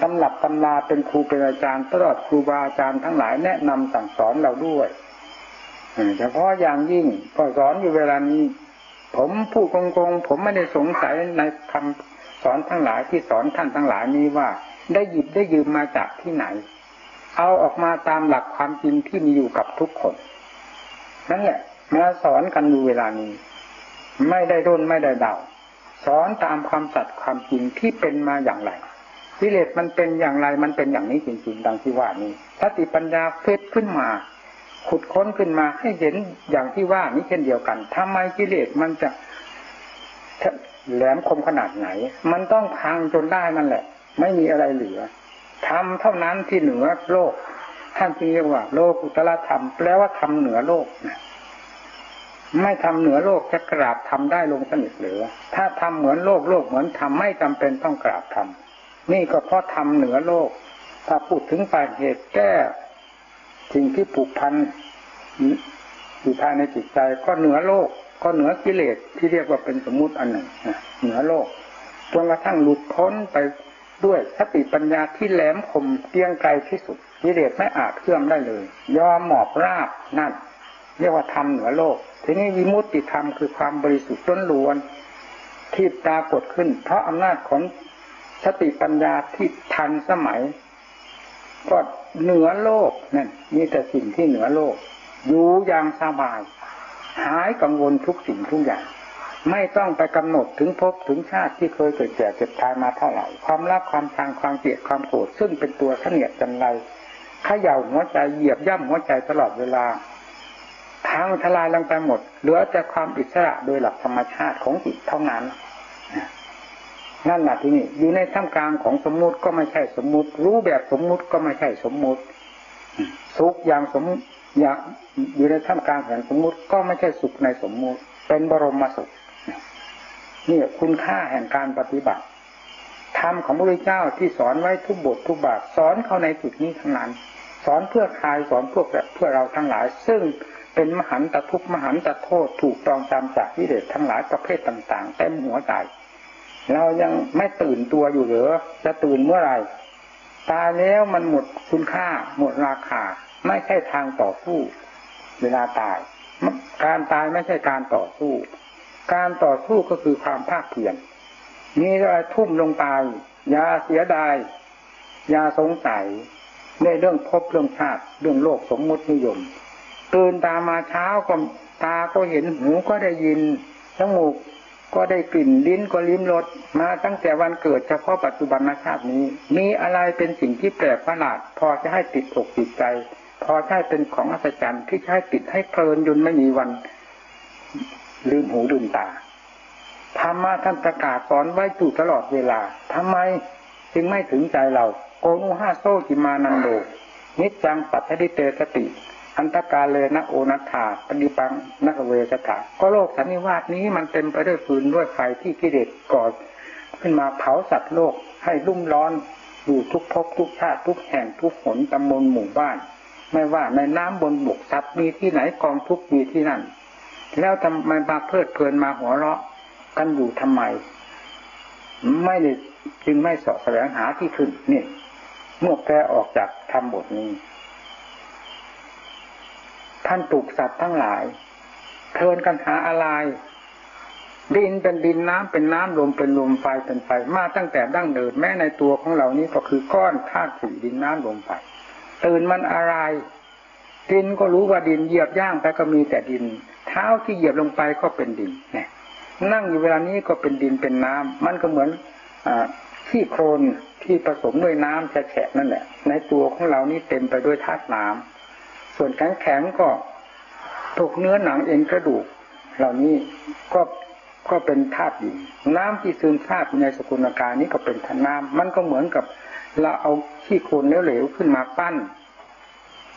ตำหลับตำลาเป็นครูเป็นอาจารย์ตลอดครูบาอาจารย์ทั้งหลายแนะนำสั่งสอนเราด้วยเฉพาะอย่างยิ่งก็สอนอยู่เวลานี้ ผมพูดโกงๆผมไม่ได้สงสัยในคำสอนทั้งหลายที่สอนท่านทั้งหลายนี้ว่า ได้หยิบได้ยืมมาจากที่ไหน เอาออกมาตามหลักความจริงที่มีอยู่กับทุกคนนั่นแหละมาสอนกันอยู่เวลานี้ ไม่ได้ร่นไม่ได้เดาสอนตามความสัตย์ความจริงที่เป็นมาอย่างไรกิเลสมันเป็นอย่างไรมันเป็นอย่างนี้จริงๆดังที่ว่านี้สติปัญญาเฟิดขึ้นมา ขุดค้นขึ้นมาให้เห็นอย่างที่ว่านี้เช่นเดียวกันทำไมกิเลสมันจะแหลมคมขนาดไหน มันต้องพังจนได้นั่นแหละ ไม่มีอะไรเหลือ ทำเท่านั้นที่เหนือโลก ท่านจึงเรียกว่า โลกุตละธรรมแปลว่าทำเหนือโลกนะไม่ทำเหนือโลกจะกราบทำได้ลงสนิทหรือ ถ้าทำเหมือนโลกโลกเหมือนทำไม่จำเป็นต้องกราบทำนี่ก็เพราะทำเหนือโลก ถ้าพูดถึงปาเหตุแก้สิ่งที่ผูกพันอยู่ภายในจิตใจก็เหนือโลก ก็เหนือกิเลสที่เรียกว่าเป็นสมมุติอันหนึ่งเหนือโลกจนกระทั่งหลุดพ้นไป ด้วยสติปัญญาที่แหลมคมเตียงไกลที่สุดกิเลสไม่อาจเคลื่อนได้เลย ยอมหมอบราบนั่น เรียกว่าธรรมเหนือโลก ทีนี้วิมุตติธรรมคือความบริสุทธิ์ล้นล้วนที่ปรากฏขึ้น เพราะอำนาจของสติปัญญาที่ทันสมัย ก็เหนือโลกนั่นมีแต่สิ่งที่เหนือโลก อยู่อย่างสบาย หายกังวลทุกสิ่งทุกอย่าง ไม่ต้องไปกำหนดถึงภพถึงชาติที่เคยเกิดแก่เจ็บตายมาเท่าไหร่ ความรักความชังความเกลียดความโกรธซึ่งเป็นตัวเสนียดจันไรเขย่าหัวใจเหยียบย่ำหัวใจตลอดเวลาทางทลายลงไปหมดเหลือแต่ความอิสระโดยหลักธรรมชาติของจิตเท่านั้นนั่นแหละที่นี่อยู่ในท่ามกลางของสมมุติก็ไม่ใช่สมมุติ รู้แบบสมมุติก็ไม่ใช่สมมุติสุขอย่างสมอย่างอยู่ในท่ามกลางแห่งสมมุติก็ไม่ใช่สุขในสมมุติ เป็นบรมสุข นี่คุณค่าแห่งการปฏิบัติธรรมของพระพุทธเจ้าที่สอนไว้ทุกบททุกบาทสอนเข้าในจุดนี้ทั้งนั้น สอนเพื่อคลายสอนเพื่อเพื่อเราทั้งหลาย ซึ่งเป็นมหันตทุกมหันตโทษถูกตองตามจากวิเดชทั้งหลายประเภทต่าง ๆ เต็มหัวใจเรายังไม่ตื่นตัวอยู่หรือจะตื่นเมื่อไหร่ตายแล้วมันหมดคุณค่า หมดราคา ไม่ใช่ทางต่อสู้ เวลาตาย การตายไม่ใช่การต่อสู้ การต่อสู้ก็คือความภาคเพียรมีอะไรทุ่มลงไปอย่าเสียดายอย่าสงสัยในเรื่องพบเรื่องชาติเรื่องโลกสมมตินิยมตื่นตามาเช้าก็ตาก็เห็นหูก็ได้ยินจมูกก็ได้กลิ่นลิ้นก็ลิ้มรสมาตั้งแต่วันเกิดเฉพาะปัจจุบันชาตินี้ มีอะไรเป็นสิ่งที่แปลกประหลาด พอจะให้ติดอกติดใจ พอใช้เป็นของอัศจรรย์ที่ใช้ติดให้เพลินยุนไม่มีวัน ลืมหูลืมตาธรรมะท่านประกาศสอนไว้อยู่ตลอดเวลาทำไมจึงไม่ถึงใจเรา โกนุห้าโซจิมานันโด นิจังปัจจิเตสติ อันตกาเลนะโอนัฐาปฏิปังนักเวสถาก็โลกสันนิวาสนี้มันเต็มไปด้วยฟืนด้วยไฟที่กิเลสก่อขึ้นมาเผาสัตว์โลกให้รุ่มร้อนอยู่ทุกภพทุกชาติทุกแห่งทุกหนตำบลหมู่บ้าน ไม่ว่าในน้ำบนบกสัตว์มีที่ไหนกองทุกมีที่นั่น แล้วทำไมมาเพลิดเพลินมาหัวเราะกันอยู่ทำไม ไม่ได้จึงไม่สอบแสวงหาที่ขึ้นนี่เมื่อแปลออกจากธรรมบทนี้ ท่านปลูกสัตว์ทั้งหลายเทินกันหาอะไร ดินเป็นดินน้ำเป็นน้ำลมเป็นลมไฟเป็นไฟ มาตั้งแต่ดั้งเดิมแม้ในตัวของเรานี้ก็คือก้อนธาตุสี่ดินน้ำลมไฟตื่นมันอะไร ดินก็รู้ว่าดินเหยียบย่างไปก็มีแต่ดิน เท้าที่เหยียบลงไปก็เป็นดินเนี่ยนั่งอยู่เวลานี้ก็เป็นดินเป็นน้ำมันก็เหมือนอขี้โคลนที่ผสมด้วยน้ำแฉะนั่นแหละ ในตัวของเรานี้เต็มไปด้วยธาตุน้ำส่วนแข็งแข็งก็ถูกเนื้อหนังเอ็นกระดูก เหล่านี้ก็ก็เป็นธาตุดินน้ำที่ซึมซาบในสกุลอาการนี้ก็เป็นธาตุน้ำมันก็เหมือนกับเราเอาขี้โคลนเหลวๆขึ้นมาปั้น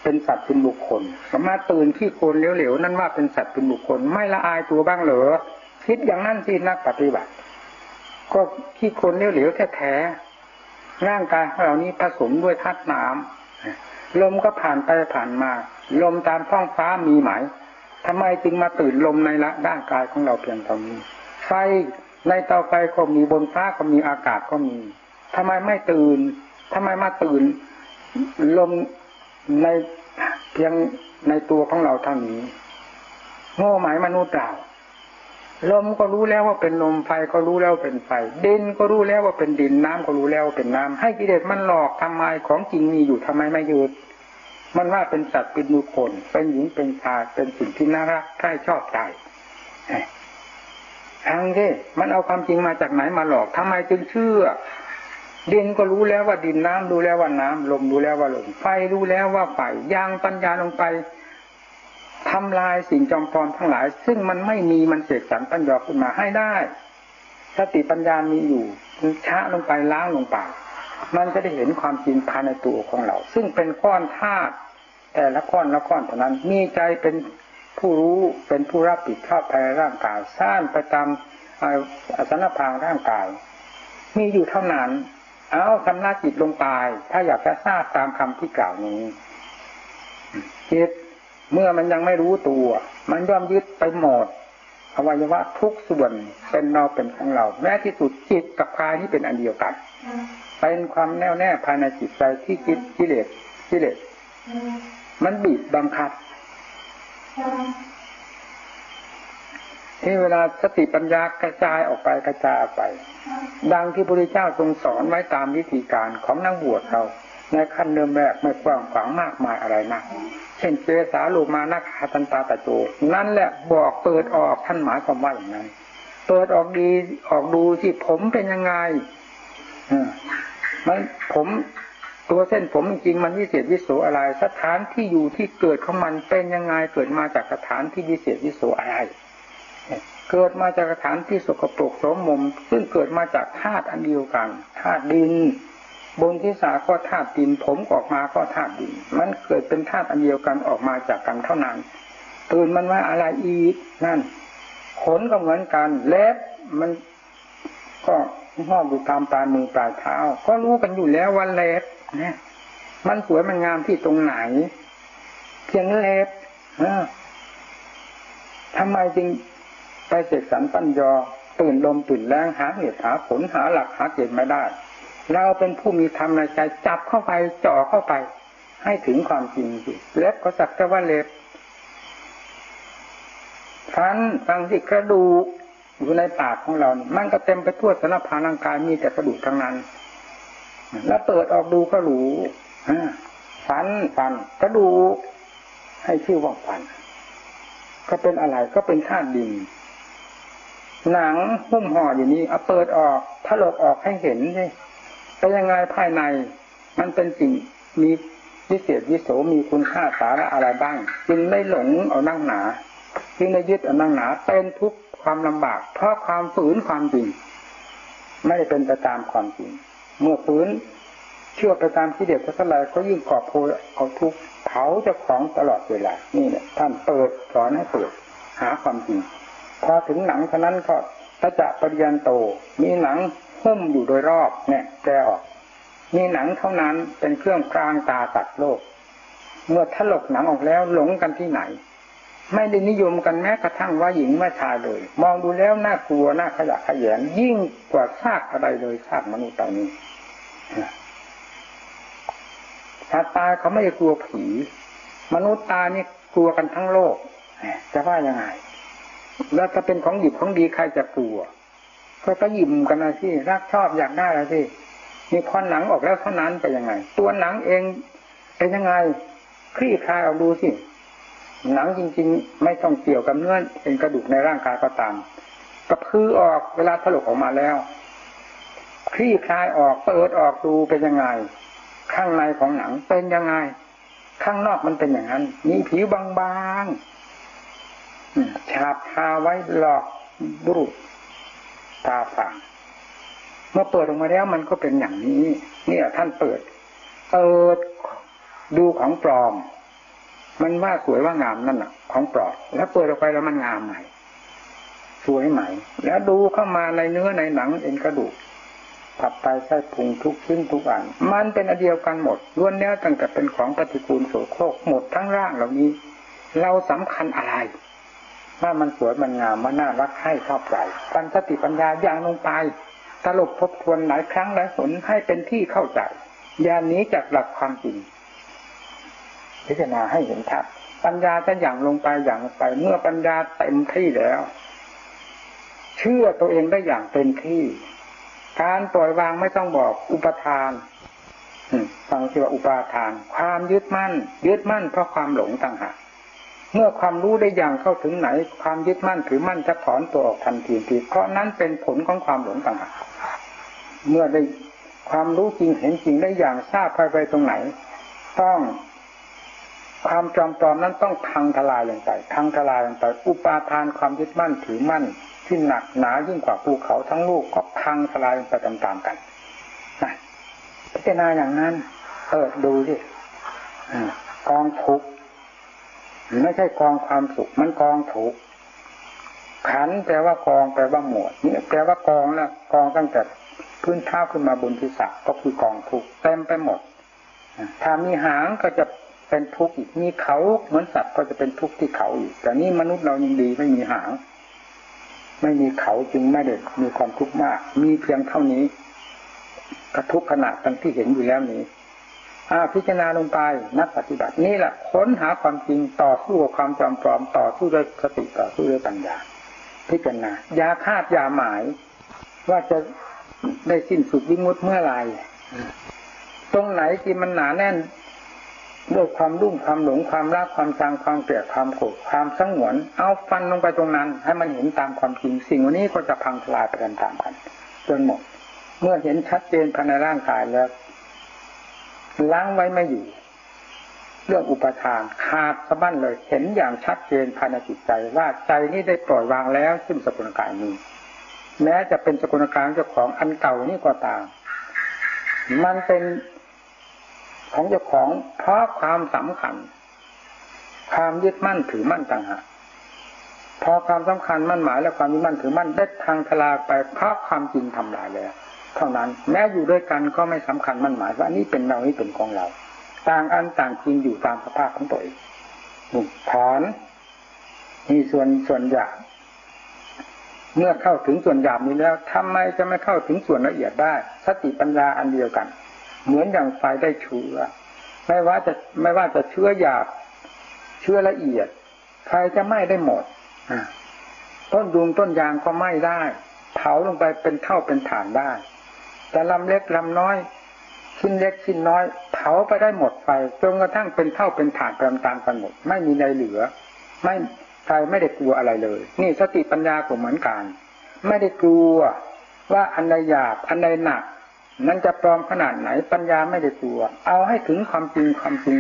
เป็นสัตว์เป็นบุคคลสมาตื่นขี้โคลนเหลวๆนั่นว่าเป็นสัตว์เป็นบุคคล ไม่ละอายตัวบ้างเหรอคิดอย่างนั้นสินักปฏิบัติ ก็ขี้โคลนเหลวๆแท้ๆร่างกายของเรานี้ผสมด้วยธาตุน้ำลมก็ผ่านไปผ่านมา ลมตามท้องฟ้ามีไหมทำไมจึงมาตื่นลมในละร่างกายของเราเพียงเท่านี้ไฟในเตาไฟก็มีบนฟ้าก็มีอากาศก็มีทำไมไม่ตื่นทำไมมาตื่น ลม ในเพียงในตัวของเราเท่านี้โง่หมายมนุษย์เราลมก็รู้แล้วว่าเป็นลมไฟก็รู้แล้วเป็นไฟ ดินก็รู้แล้วว่าเป็นดินน้ำก็รู้แล้วว่าเป็นน้ำให้กิเลสมันหลอกทำไมของจริงมีอยู่ทำไมไม่หยุดมันว่าเป็นสัตว์เป็นมือคนเป็นหญิงเป็นชายเป็นสิ่งที่น่ารักใครชอบใจอังที่มันเอาความจริงมาจากไหนมาหลอกทำไมจึงเชื่อ ดินก็รู้แล้วว่าดินน้ำรู้แล้วว่าน้ำลมรู้แล้วว่าลมไฟรู้แล้วว่าไฟยางปัญญาลงไปทำลายสิ่งจอมปลอมทั้งหลาย ซึ่งมันไม่มีมันเสกสรรปัญญาขึ้นมาให้ได้สติปัญญามีอยู่ชะลงไปล้างลงไป มันจะได้เห็นความจริงภายในตัวของเรา ซึ่งเป็นก้อนธาตุแต่ละก้อนละก้อนเท่านั้นมีใจเป็นผู้รู้เป็นผู้รับผิดชอบภายในร่างกายสร้างประจำอาสนพางร่างกาย มีอยู่เท่านั้น เอาชำระจิตลงไป ถ้าอยากจะทราบตามคำที่กล่าวนี้จิตเมื่อมันยังไม่รู้ตัว มันย่อมยึดไปหมดอวัยวะทุกส่วนเป็นเราเป็นของเรา แม้ที่สุดจิตกับกายนี่เป็นอันเดียวกันเป็นความแน่วแน่ภายในจิตใจที่คิดกิเลสกิเลสมันบีบบังคับ ที่เวลาสติปัญญากระจายออกไปกระจายไป ดังที่พระพุทธเจ้าทรงสอนไว้ตามวิธีการของนักบวชเราในขั้นเริ่มแรกไม่กว้างขวางมากมายอะไรนักเช่นเจสาลูมานาคาตันตาตะโจ นั่นแหละบอกเปิดออกท่านหมายความว่าอย่างนั้น เปิดออกดีออกดูที่ผมเป็นยังไงมันผมตัวเส้นผมจริงมันวิเศษวิโสอะไร สถานที่อยู่ที่เกิดของมันเป็นยังไงเกิดมาจากสถานที่วิเศษวิโสอะไร เกิดมาจากสถานที่สกปรกสมมุม ซึ่งเกิดมาจากธาตุอันเดียวกันธาตุดิน บนที่สาก็ธาตุดิน ผมออกมาก็ธาตุดิน มันเกิดเป็นธาตุอันเดียวกันออกมาจากกันเท่านั้นตื่นมันว่าอะไรอีกนั่น ขนก็เหมือนกันเล็บมันก็ห้องดูตามปลายมือปลายเท้า ก็รู้กันอยู่แล้วว่าเล็บนี่ยมันสวยมันงามที่ตรงไหนเพียงเล็บทำไมจึง ไปเสกสรรปัญญาตื่นลมตื่นแรงหาเหตุหาผลหาหลักหาเกณฑ์ไม่ได้ เราเป็นผู้มีธรรมในใจจับเข้าไปจ่อเข้าไป ให้ถึงความจริงสิเล็บก็สักแต่ว่าเล็บฟันฟังที่กระดูกอยู่ในปากของเรา มันก็เต็มไปทั่วสารพาร่างกายมีแต่กระดูกทั้งนั้น แล้วเปิดออกดูก็รู้ฟันฟันกระดูกให้ชื่อว่าฟัน ก็เป็นอะไรก็เป็นธาตุดิน หนังหุ้มห่ออยู่นี้เอาเปิดออกถลกออกให้เห็นเลยเป็นยังไงภายใน มันเป็นสิ่งมีวิเศษวิโสมีคุณค่าสาระอะไรบ้าง จึงไม่หลงเอานั่งหนา จึงไม่ยึดเอานั่งหนา เป็นทุกความลำบาก เพราะความฝืนความจริง ไม่ได้เป็นไปตามความจริง เมื่อฝืนเชื่อไปตามที่เด็กก็สลายก็ยิ่งกอบโพยเอาทุกเผาเจ้าของตลอดเวลานี่เนี่ยท่านเปิดสอนให้เปิดหาความจริง พอถึงหนังเท่านั้นก็ถ้าจะปริยันโต มีหนังหุ้มอยู่โดยรอบเนี่ยแกออก มีหนังเท่านั้นเป็นเครื่องกลางตาตัดโลก เมื่อถลกหนังออกแล้วหลงกันที่ไหน ไม่ได้นิยมกันแม้กระทั่งว่าหญิงว่าชายเลย มองดูแล้วน่ากลัวน่าขยะขยงยิ่งกว่าซากอะไรเลยซากมนุษย์ตอนนี้ชาตาเขาไม่กลัวผี มนุษย์ตานี่กลัวกันทั้งโลกจะว่ายังไง แล้วถ้าเป็นของหยิบของดีใครจะกลัว ก็ก็ยิมกันนะที่รักชอบอยากได้แล้วที่นี่พอหนังออกแล้วเท่านั้นไปยังไง ตัวหนังเองเป็นยังไงคลี่คลายออกดูสิหนังจริง ๆ ไม่ต้องเกี่ยวกับเนื้อเป็นกระดูกในร่างกายก็ตามกระพือออกเวลาถลกออกมาแล้วคลี่คลายออกเปิดออกดูเป็นยังไง ข้างในของหนังเป็นยังไง ข้างนอกมันเป็นอย่างนั้น มีผิวบาง ๆฉาบทาไว้หลอกบุรุษตาฝางเมื่อเปิดออกมาแล้วมันก็เป็นอย่างนี้ เนี่ยท่านเปิดเปิดดูของปลอม มันว่าสวยว่างามนั่นแหะของปลอดแล้วเปิดออกไปแล้วมันงามใหม่สวยใหม่แล้วดูเข้ามาในเนื้อในหนังเอ็นกระดูกผับไตไส้พุงทุกชิ้นทุกอันมันเป็นอันเดียวกันหมดล้วนแล้วตั้งแต่เป็นของปฏิกูลโสโครกหมดทั้งร่างเหล่านี้ เราสำคัญอะไร ว่ามันสวยมันงามมันน่ารักให้ชอบใจปัญสติปัญญาอย่างลงไปตลบทบทวนหลายครั้งหลายสนให้เป็นที่เข้าใจยานนี้จากหลักความจริงพิจารณาให้เห็นชัดปัญญาจะอย่างลงไปอย่างลงไป เมื่อปัญญาเต็มที่แล้ว เชื่อตัวเองได้อย่างเต็มที่ การปล่อยวางไม่ต้องบอกอุปทานฟังที่ว่าอุปาทาน ความยึดมั่น ยึดมั่นเพราะความหลงต่างหาก เมื่อความรู้ได้อย่างเข้าถึงไหน ความยึดมั่นถือมั่นจะถอนตัวออกทันทีทีเพราะนั้นเป็นผลของความหลงต่างหากเมื่อได้ความรู้จริงเห็นจริงได้อย่างทราบไปไปตรงไหน ต้องความจอมปลอมนั้นต้องพังทลายลงไปพังทลายลงไปอุปาทานความยึดมั่นถือมั่น ที่หนักหนายิ่งกว่าภูเขาทั้งลูกก็พังทลายลงไปตามๆกันพิจารณาอย่างนั้นเออดูสิกองทุกข์ ไม่ใช่กองความสุขมันกองทุกข์ขันแปลว่ากองแปลว่าหมวดนี่แปลว่ากองแล้วกองตั้งแต่พื้นเท้าขึ้นมาบนทิศก็คือกองทุกข์เต็มไปหมดถ้ามีหางก็จะเป็นทุกข์อีกมีเขาเหมือนสัตว์ก็จะเป็นทุกข์ที่เขาอีก แต่นี่มนุษย์เรายังดีไม่มีหาง ไม่มีเขาจึงไม่เด็ดมีความทุกข์มาก มีเพียงเท่านี้กระทุกขนาดตั้งที่เห็นอยู่แล้วนี้ พิจารณาลงไปนักปฏิบัตินี่แหละค้นหาความจริงต่อสู้กับความจอมปลอมต่อสู้ด้วยสติต่อสู้ด้วยปัญญา พิจารณายาคาดยาหมาย ว่าจะได้สิ้นสุดวิมุตเมื่อไรตรงไหนที่มันหนาแน่นด้วยความรุ่มความหลงความรักความจางความเกลียดความโกรธความสงวน เอาฟันลงไปตรงนั้น ให้มันเห็นตามความจริง สิ่งวันนี้ก็จะพังทลายไปตามกันจนหมด เมื่อเห็นชัดเจนภายในร่างกายแล้ว ล้างไว้ไม่อยู่ เรื่องอุปทานขาดสะบั้นเลยเห็นอย่างชัดเจนภายในจิตใจว่าใจนี้ได้ปล่อยวางแล้วซึ่งสกุลกายนี้ แม้จะเป็นสกุลกายเจ้าของอันเก่านี่ก็ตาม มันเป็นของเจ้าของเพราะความสำคัญ ความยึดมั่นถือมั่นต่างหากพอความสำคัญมั่นหมายและความยึดมั่นถือมั่นได้ทางทลาไปเพราะความจริงทำลายแล้ว เท่านั้น แม้อยู่ด้วยกันก็ไม่สำคัญมันหมายว่านี่เป็นเรานี่เป็นของเรา ต่างอันต่างจริงอยู่ตามสภาพของตัวเองนี่ถอนมีส่วนส่วนหยาบเมื่อเข้าถึงส่วนหยาบนี้แล้วทำไมจะไม่เข้าถึงส่วนละเอียดได้ สติปัญญาอันเดียวกัน เหมือนอย่างไฟได้เชื้อไม่ว่าจะไม่ว่าจะเชื้อหยาบ เชื้อละเอียดไฟจะไหม้ได้หมดต้นดุงต้นยางก็ไหม้ได้ เผาลงไปเป็นเท่าเป็นฐานได้ แต่ลำเล็กลำน้อย ชิ้นเล็กชิ้นน้อย เผาไปได้หมดไฟจนกระทั่งเป็นเท่าเป็นฐานตามกันหมด ไม่มีในเหลือ ไม่ไฟไม่ได้กลัวอะไรเลย นี่สติปัญญาก็เหมือนกัน ไม่ได้กลัวว่าอันใดหยาบอันใดหนักมันจะปลอมขนาดไหนปัญญาไม่ได้ตัว เอาให้ถึงความจริงความจริง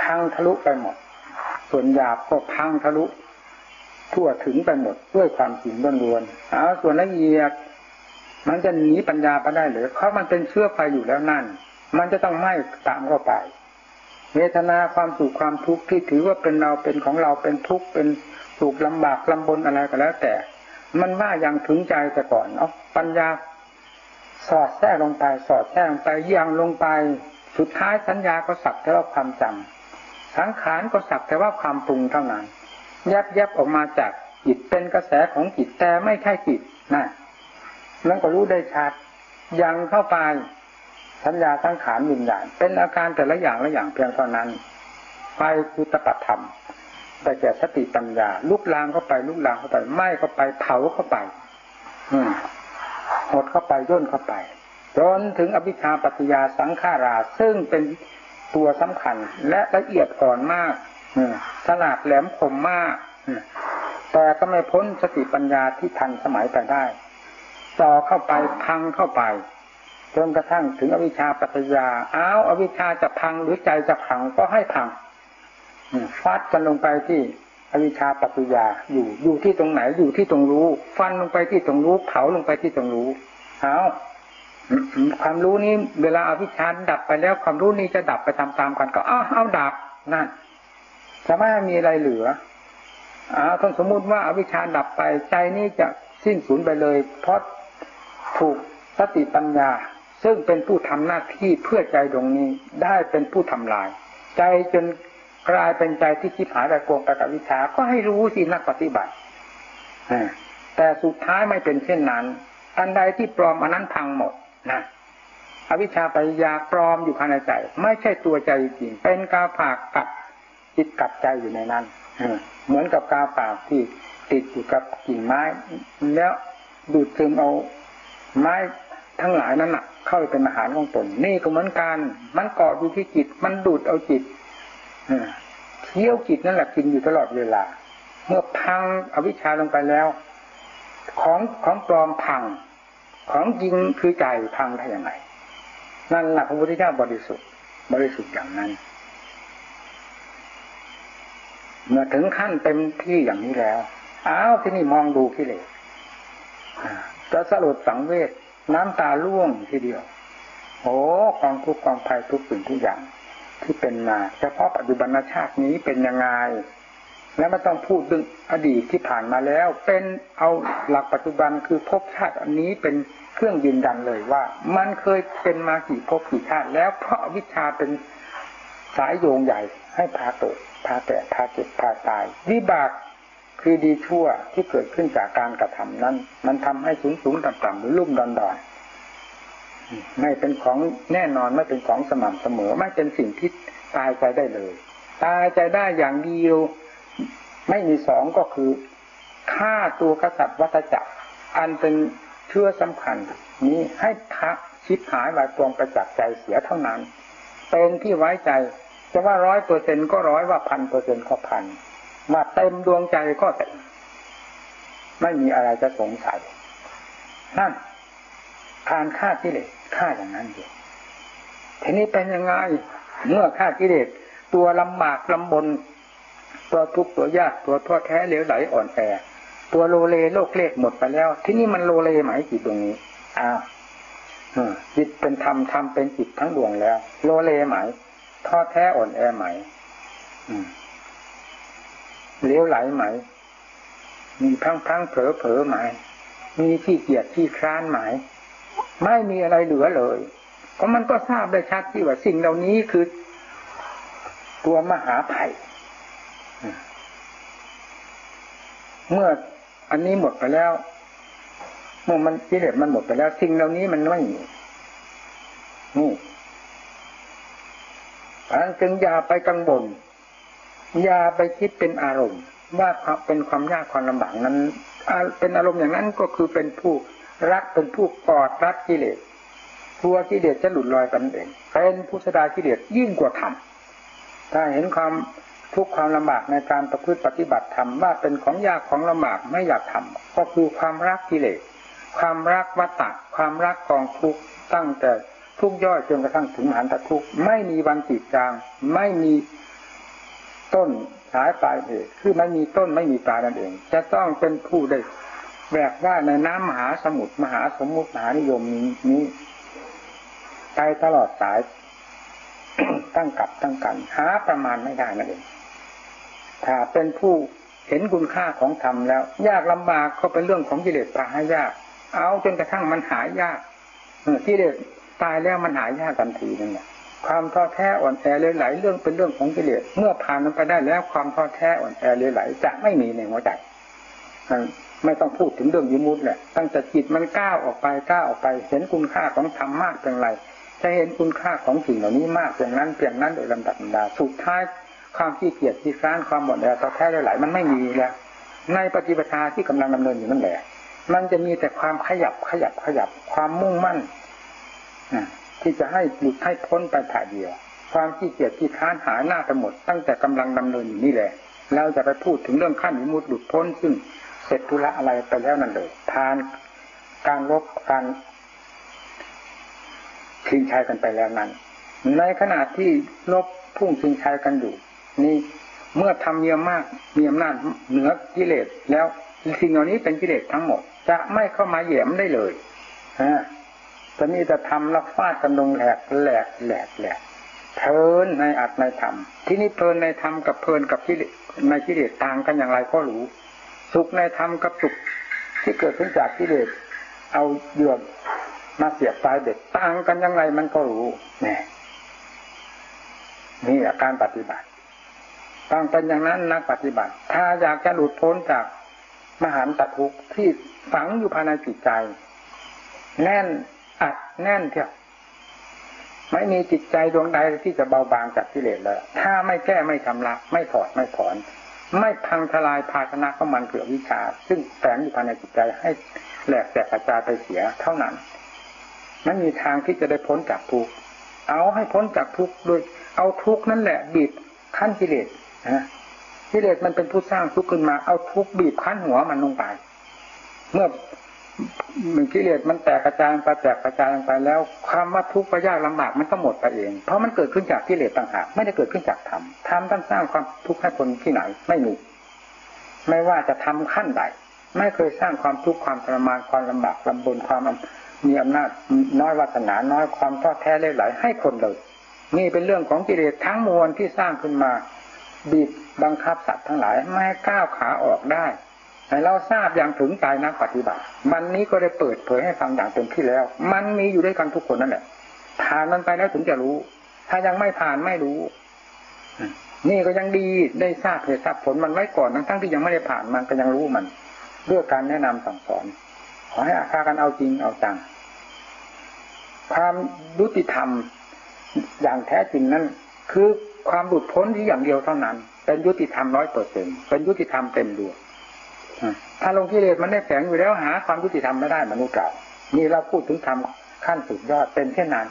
พังทะลุไปหมด ส่วนหยาบก็พังทะลุ ทั่วถึงไปหมดด้วยความจริงล้วนๆเอาส่วนละเอียด มันจะหนีปัญญาไปได้หรือเพราะมันเป็นเชื้อไฟอยู่แล้วนั่น มันจะต้องไหม้ตามเข้าไปเวทนาความสุขความทุกข์ที่ถือว่าเป็นเราเป็นของเราเป็นทุกข์เป็นสุขลำบากลำบนอะไรก็แล้ว แต่ มันว่าอย่างถึงใจแต่ก่อนเอาปัญญา สอดแทรกลงไป สอดแทรกลงไปยังลงไป สุดท้ายสัญญาก็สักแต่ว่าความจำสังขารก็สักแต่ว่าความปรุงเท่านั้นแยบแยบออกมาจากจิตเป็นกระแสของจิตแต่ไม่ใช่จิตนะ นั่นก็รู้ได้ชัดยังเข้าไปสัญญาสังขารวิญญาณเป็นอาการแต่ละอย่างละอย่างเพียงเท่านั้นไปคือตปัตธรรมแต่แก่สติปัญญา ลุกลามเข้าไปลุกลามเข้าไปไหม้เข้าไปเผาเข้าไป อืมหดเข้าไปย่นเข้าไปจนถึงอภิชาปัจจยาสังขารา ซึ่งเป็นตัวสำคัญและละเอียดอ่อนมากสลาดแหลมคมมากแต่ก็ไม่พ้นสติปัญญาที่ทันสมัยไปได้ ต่อเข้าไปพังเข้าไปจนกระทั่งถึงอวิชชาปัจจยาอ้าวอวิชชาจะพังหรือใจจะพังก็ให้พังฟาดกันลงไปที่อวิชชาปัจจยาอยู่อยู่ที่ตรงไหนอยู่ที่ตรงรู้ ฟันลงไปที่ตรงรู้ เผาลงไปที่ตรงรู้เอาความรู้นี้เวลาอาวิชชาดับไปแล้วความรู้นี้จะดับไปตามๆกันก็อ้าวเอาดับนั่นจะไม่มีอะไรเหลืออ้าวต้องสมมุติว่าอาวิชชาดับไปใจนี้จะสิ้นสูญไปเลย เพราะ ถูกสติปัญญา ซึ่งเป็นผู้ทำหน้าที่เพื่อใจตรงนี้ได้เป็นผู้ทำลาย ใจจนกลายเป็นใจที่คิดหายไปโกงไปกับวิชาก็ให้รู้สินักปฏิบัติแต่สุดท้ายไม่เป็นเช่นนั้น อันใดที่ปลอมอันนั้นพังหมดนะอวิชชาปัญญาปลอมอยู่ภายในใจ ไม่ใช่ตัวใจจริง เป็นกาผากกับจิตกับใจอยู่ในนั้นเหมือนกับกาปากที่ติดอยู่กับกิ่งไม้ แล้วดูดซึมเอา ไม้ทั้งหลายนั้นนะเข้าไปเป็นอาหารของตนนี่ก็เหมือนกัน มันเกาะอยู่ที่จิต มันดูดเอาจิตเที่ยวจิตนั่นแหละกินอยู่ตลอดเวลา เมื่อพังอวิชชาลงไปแล้ว ของของปลอมพัง ของจริงคือใจพังได้ยังไงนั่นแหละพระพุทธเจ้าบริสุทธิ์ บริสุทธิ์อย่างนั้นเมื่อถึงขั้นเต็มที่อย่างนี้แล้ว อ้าวที่นี่มองดูกิเลส จะสลดสังเวชน้ำตาล่วงทีเดียว โอ้กองทุกกองภัยทุกสิ่งทุกอย่างที่เป็นมาเฉพาะปัจจุบันชาตินี้เป็นยังไงแล้วไม่ต้องพูดถึงอดีตที่ผ่านมาแล้ว เป็นเอาหลักปัจจุบันคือภพชาติอันนี้เป็นเครื่องยืนยันเลยว่า มันเคยเป็นมากี่ภพกี่ชาติ แล้วเพราะวิชาเป็นสายโยงใหญ่ให้พาตกพาแตกพาเจ็บพาตายวิบาก คือดีชั่วที่เกิดขึ้นจากการกระทำนั้น มันทำให้สูงสูงต่ำต่ำหรือลุ่มดอนดอนไม่เป็นของแน่นอนไม่เป็นของสม่ำเสมอ ไม่เป็นสิ่งที่ตายใจได้เลย ตายใจได้อย่างเดียวไม่มีสองก็คือฆ่าตัวกษัตริย์วัฏจักร อันเป็นเชื่อสำคัญ นี้ให้ทักชิดหายวายตรงประจักษ์ใจเสียเท่านั้นเป็นที่ไว้ใจจะว่าร้อยเปอร์เซ็นก็ร้อยว่าพันเปอร์เซ็นก็พัน ว่าเต็มดวงใจก็เต็มไม่มีอะไรจะสงสัยนั่นการฆ่ากิเลสฆ่าอย่างนั้นเองทีนี้เป็นยังไง เมื่อฆ่ากิเลสตัวลำบากลำบน ตัวทุกข์ตัวยากตัวท้อแท้เหลวไหลอ่อนแอตัวโลเลโลกเลกหมดไปแล้ว ที่นี่มันโลเลไหมจิตตรงนี้อ้าวจิตเป็นธรรมธรรมเป็นจิตทั้งดวงแล้ว โลเลไหมท้อแท้อ่อนแอไหม เลี้ยวไหลไหม มีพังพังเผลอเผลอไหม มีขี้เกียจขี้คร้านไหม ไม่มีอะไรเหลือเลยเพราะมันก็ทราบได้ชัดที่ว่าสิ่งเหล่านี้คือ ตัวมหาภัยเมื่ออันนี้หมดไปแล้วเมื่อมันกิเลสมันหมดไปแล้ว สิ่งเหล่านี้มันไม่มีนี่อันจึงอย่าไปกังวล อย่าไปคิดเป็นอารมณ์ ว่าเป็นความยากความลำบากนั้น เป็นอารมณ์อย่างนั้นก็คือเป็นผู้รักเป็นผู้กอดรัดกิเลสกลัวกิเลสจะหลุดลอยกันเองเป็นผู้สดากิเลสยิ่งกว่าธรรมถ้าเห็นความทุกข์ความลำบากในการประพฤติปฏิบัติธรรมว่าเป็นของยากของลำบากไม่อยากทำก็คือความรักกิเลสความรักวัตตะความรักกองทุกตั้งแต่ทุกย่อยจนกระทั่งถึงหันตทุกไม่มีวันจิตจาง ไม่มี ต้นสายปลายเหตุคือไม่มีต้นไม่มีปลายนั่นเอง จะต้องเป็นผู้ได้แบกว่าในน้ำมหาสมุทรมหาสมุทรมหานิยมนี้นี้ไปตลอดสาย ตั้งกับตั้งกันหาประมาณไม่ได้นั่นเองถ้าเป็นผู้เห็นคุณค่าของธรรมแล้ว ยากลำบากก็เป็นเรื่องของกิเลสพาให้ยาก เอาจนกระทั่งมันหายยากกิเลสตายแล้วมันหายยากทันทีนั่นแหละ ความท้อแท้อ่อนแอเลยไหลเรื่องเป็นเรื่องของกิเลสเมื่อผ่านมันไปได้แล้วความท้อแท้อ่อนแอเลยไหลจะไม่มีในหัวใจไม่ต้องพูดถึงเรื่องยมุตแหละตั้งแต่จิตมันก้าวออกไปก้าวออกไป เห็นคุณค่าของธรรมมากเพียงไรจะเห็นคุณค่าของสิ่งเหล่านี้มากเพียงนั้นเพียงนั้นโดยลำดับดาสุดท้ายความขี้เกียจที่ค้านความหมดแรงท้อแท้เลยไหลมันไม่มีแล้ว ในปฏิปทาที่กำลังดำเนินอยู่นั่นแหละมันจะมีแต่ความขยับขยับขยับความมุ่งมั่น ที่จะให้หลุดให้พ้นไปถ่ายเดียว ความขี้เกียจที่ค้านหายหน้าไปหมด ตั้งแต่กำลังดำเนินอยู่นี่แหละเราจะไปพูดถึงเรื่องขั้นวิมุตติหลุดพ้นซึ่งเสร็จธุระอะไรไปแล้วนั่นเลยทานการลบการชิงชัยกันไปแล้วนั้น ในขณะที่ลบพุ่งชิงชัยกันอยู่ นี่เมื่อทำเยอะมากมีอำนาจเหนือกิเลสแล้วสิ่งเหล่านี้เป็นกิเลสทั้งหมด จะไม่เข้ามาเหยียมได้เลยฮะ จะมีแต่ทำล้วฟาดกันลงแหลกแหลกแหลกแหลกเพลินในอัตในธรรมที่นี่เพลินในธรรมกับเพลินกับกิเลสในกิเลสต่างกันอย่างไรก็รู้สุขในธรรมกับสุขที่เกิดขึ้นจากกิเลสเอาเยือกมาเสียบปลายเด็ดต่างกันอย่างไรมันก็รู้นี่นี่อาการปฏิบัติต้องเป็นอย่างนั้นนักปฏิบัติ ถ้าอยากจะหลุดพ้นจากมหันตทุกข์ที่ฝังอยู่ภายในจิตใจ แน่น อัดแน่นเที่ยวไม่มีจิตใจดวงใดที่จะเบาบางจากกิเลสเลยถ้าไม่แก้ไม่ชำระไม่ถอดไม่ถอน ไม่พังทลายภาชนะของมันเกือวิชา ซึ่งแฝงอยู่ภายในจิตใจให้แหลกแตกกระจายไปเสียเท่านั้นไม่มีทางที่จะได้พ้นจากทุกข์เอาให้พ้นจากทุกข์โดยเอาทุกข์นั่นแหละ บีบขั้นกิเลสนะกิเลสมันเป็นผู้สร้างทุกข์ขึ้นมาเอาทุกข์บีบขั้นหัวมันลงไป เมื่อ มันกิเลสมันแตกกระจายไปแตกกระจายไปแล้วความว่าทุกข์ไปยากลำบากมันก็หมดไปเอง เพราะมันเกิดขึ้นจากกิเลสต่างหากไม่ได้เกิดขึ้นจากธรรมธรรมท่านสร้างความทุกข์ให้คนที่ไหนไม่มีไม่ว่าจะทำขั้นใดไม่เคยสร้างความทุกข์ความทรมานความลำบากลำบนความมีอำนาจน้อยวาสนาน้อยความท้อแท้เล่ไหลให้คนเลยนี่เป็นเรื่องของกิเลสทั้งมวลที่สร้างขึ้นมาบีบบังคับสัตว์ทั้งหลายไม่ให้ก้าวขาออกได้ ให้เราทราบอย่างถึงใจนักปฏิบัติ มันนี้ก็ได้เปิดเผยให้ฟังอย่างเต็มที่แล้ว มันมีอยู่ด้วยกันทุกคนนั่นแหละผ่านมันไปแล้วถึงจะรู้ ถ้ายังไม่ผ่านไม่รู้นี่ก็ยังดีได้ทราบเหตุทราบผลมันไว้ก่อนทั้งทั้งที่ยังไม่ได้ผ่านมันก็ยังรู้มันด้วยการแนะนำสั่งสอน ขอให้อาคากันเอาจริงเอาจังความยุติธรรมอย่างแท้จริงนั้นคือความหลุดพ้นที่อย่างเดียวเท่านั้น เป็นยุติธรรมร้อยเปอร์เซ็นเป็นยุติธรรมเต็มดวง ถ้าลงกิเลสมันได้แฝงอยู่แล้วหาความยุติธรรมไม่ได้มนุษย์เก่านี่เราพูดถึงธรรมขั้นสุดยอดเป็นเช่นนั้น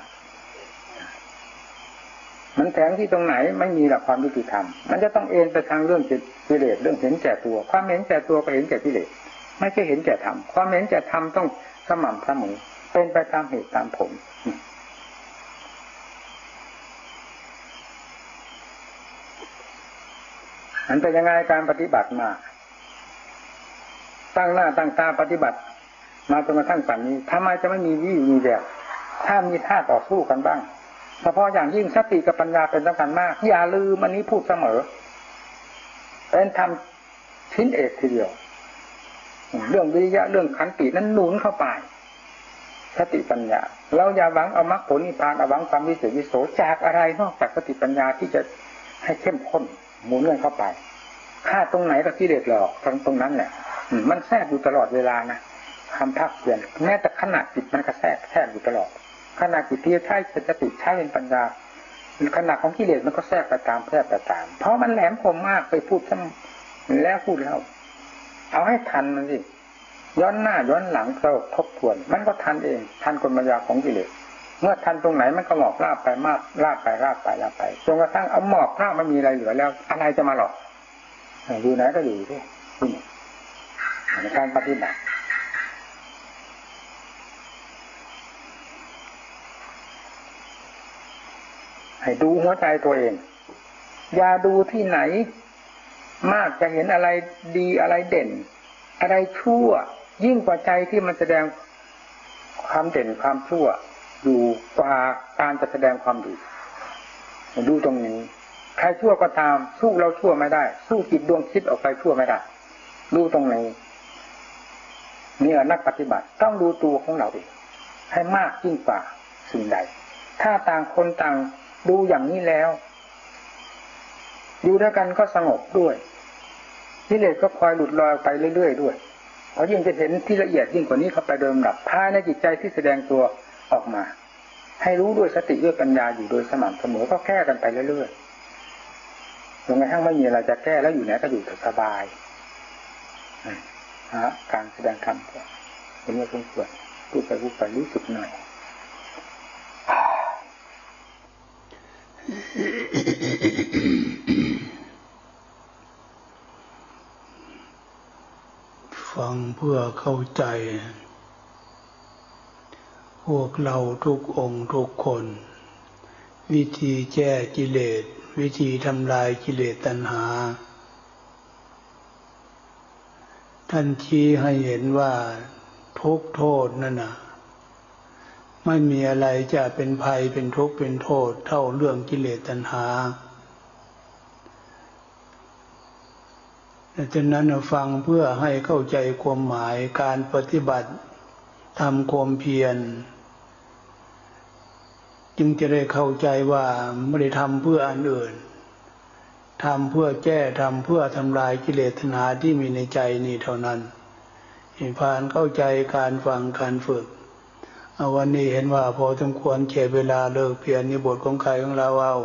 มันแฝงที่ตรงไหนไม่มีหลักความยุติธรรม มันจะต้องเอ็นไปทางเรื่องกิเลสเรื่องเห็นแก่ตัว ความเห็นแก่ตัวก็เห็นแก่กิเลสไม่ใช่เห็นแก่ธรรมความเห็นแก่ธรรมต้องสม่ำเสมอเป็นไปตามเหตุตามผลมันเป็นยังไงการปฏิบัติมา ตั้งหน้าตั้งตาปฏิบัติ มาจนกระทั่งปัจจุบันนี้ทำไมจะไม่มีวี่มีแววถ้ามีท่าต่อสู้กันบ้างเฉพาะอย่างยิ่งสติกับปัญญาเป็นสำคัญมาก อย่าลืมอันนี้พูดเสมอ เป็นธรรมชิ้นเอกทีเดียว เรื่องวิริยะเรื่องขันตินั้นหนุนเข้าไป สติปัญญา เราอย่าหวังเอามรรคผลนิพพานเอาหวังความวิเศษวิโสจากอะไรนอกจากสติปัญญาที่จะให้เข้มข้นหมุนเงื่อนเข้าไปฆ่าตรงไหนก็กิเลสหลอกตรงตรงนั้นแหละ มันแทรกอยู่ตลอดเวลานะคำพักเปลี่ยนแม้แต่ขนาดจิตมันก็แทรกแทรกอยู่ตลอดขนาดจิตที่ใช้สติใช้เป็นปัญญาขนาดของกิเลสมันก็แทรกไปตามแทรกไปตาม เพราะมันแหลมคมมากไปพูดซ้ำแล้วพูดแล้ว เอาให้ทันมันสิย้อนหน้าย้อนหลังเราทบทวน มันก็ทันเอง ทันกลมายาของกิเลสเมื่อทันตรงไหนมันก็หมอกลาบไปมากลาบไปลาบไปลาบไปจนกระทั่งเอาหมอกลาบไม่มีอะไรเหลือแล้ว อะไรจะมาหลอกอยู่ไหนก็อยู่ที่นี่ ในการปฏิบัติให้ดูหัวใจตัวเอง อย่าดูที่ไหน มากจะเห็นอะไรดีอะไรเด่น อะไรชั่ว ยิ่งกว่าใจที่มันแสดงความเด่นความชั่ว อยู่กว่าการจะแสดงความดีดูตรงนี้ ใครชั่วก็ตาม สู้เราชั่วไม่ได้ สู้จิตดวงคิดออกไปชั่วไม่ได้ ดูตรงนี้ นี่นักปฏิบัติต้องดูตัวของเราเองให้มากยิ่งกว่าสิ่งใด ถ้าต่างคนต่างดูอย่างนี้แล้ว อยู่ด้วยกันก็สงบด้วยกิเลสก็คอยหลุดลอยไปเรื่อยๆด้วยเพราะยิ่งจะเห็นที่ละเอียดยิ่งกว่านี้เข้าไปเดิมดับภายในจิตใจที่แสดงตัวออกมา ให้รู้ด้วยสติด้วยปัญญาอยู่โดยสม่ำเสมอก็แก้กันไปเรื่อยๆจนกระทั่งไม่มีอะไรจะแก้แล้วอยู่ไหนก็อยู่สบาย ฮะการแสดงธรรมเป็นเรื่องสมควรพูดไปพูดไปรู้สึกหน่อยฟังเพื่อเข้าใจ พวกเราทุกองค์ทุกคน วิธีแก้กิเลส วิธีทำลายกิเลสตัณหา ท่านชี้ให้เห็นว่าทุกโทษนั่นนะไม่มีอะไรจะเป็นภัยเป็นทุกข์เป็นโทษ เท่าเรื่องกิเลสตัณหาดังนั้นฟังเพื่อให้เข้าใจความหมายการปฏิบัติทำความเพียร จึงจะได้เข้าใจว่าไม่ได้ทำเพื่ออันอื่น ทำเพื่อแก้ทำเพื่อทำลายกิเลสนาที่มีในใจนี่เท่านั้นเห็นผ่านเข้าใจการฟังการฝึกวันนี้เห็นว่าพอสมควรเขตเวลาเลิกเพียรนิบทของใครของเราเอา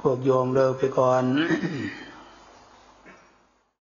พวกโยมเลิกไปก่อน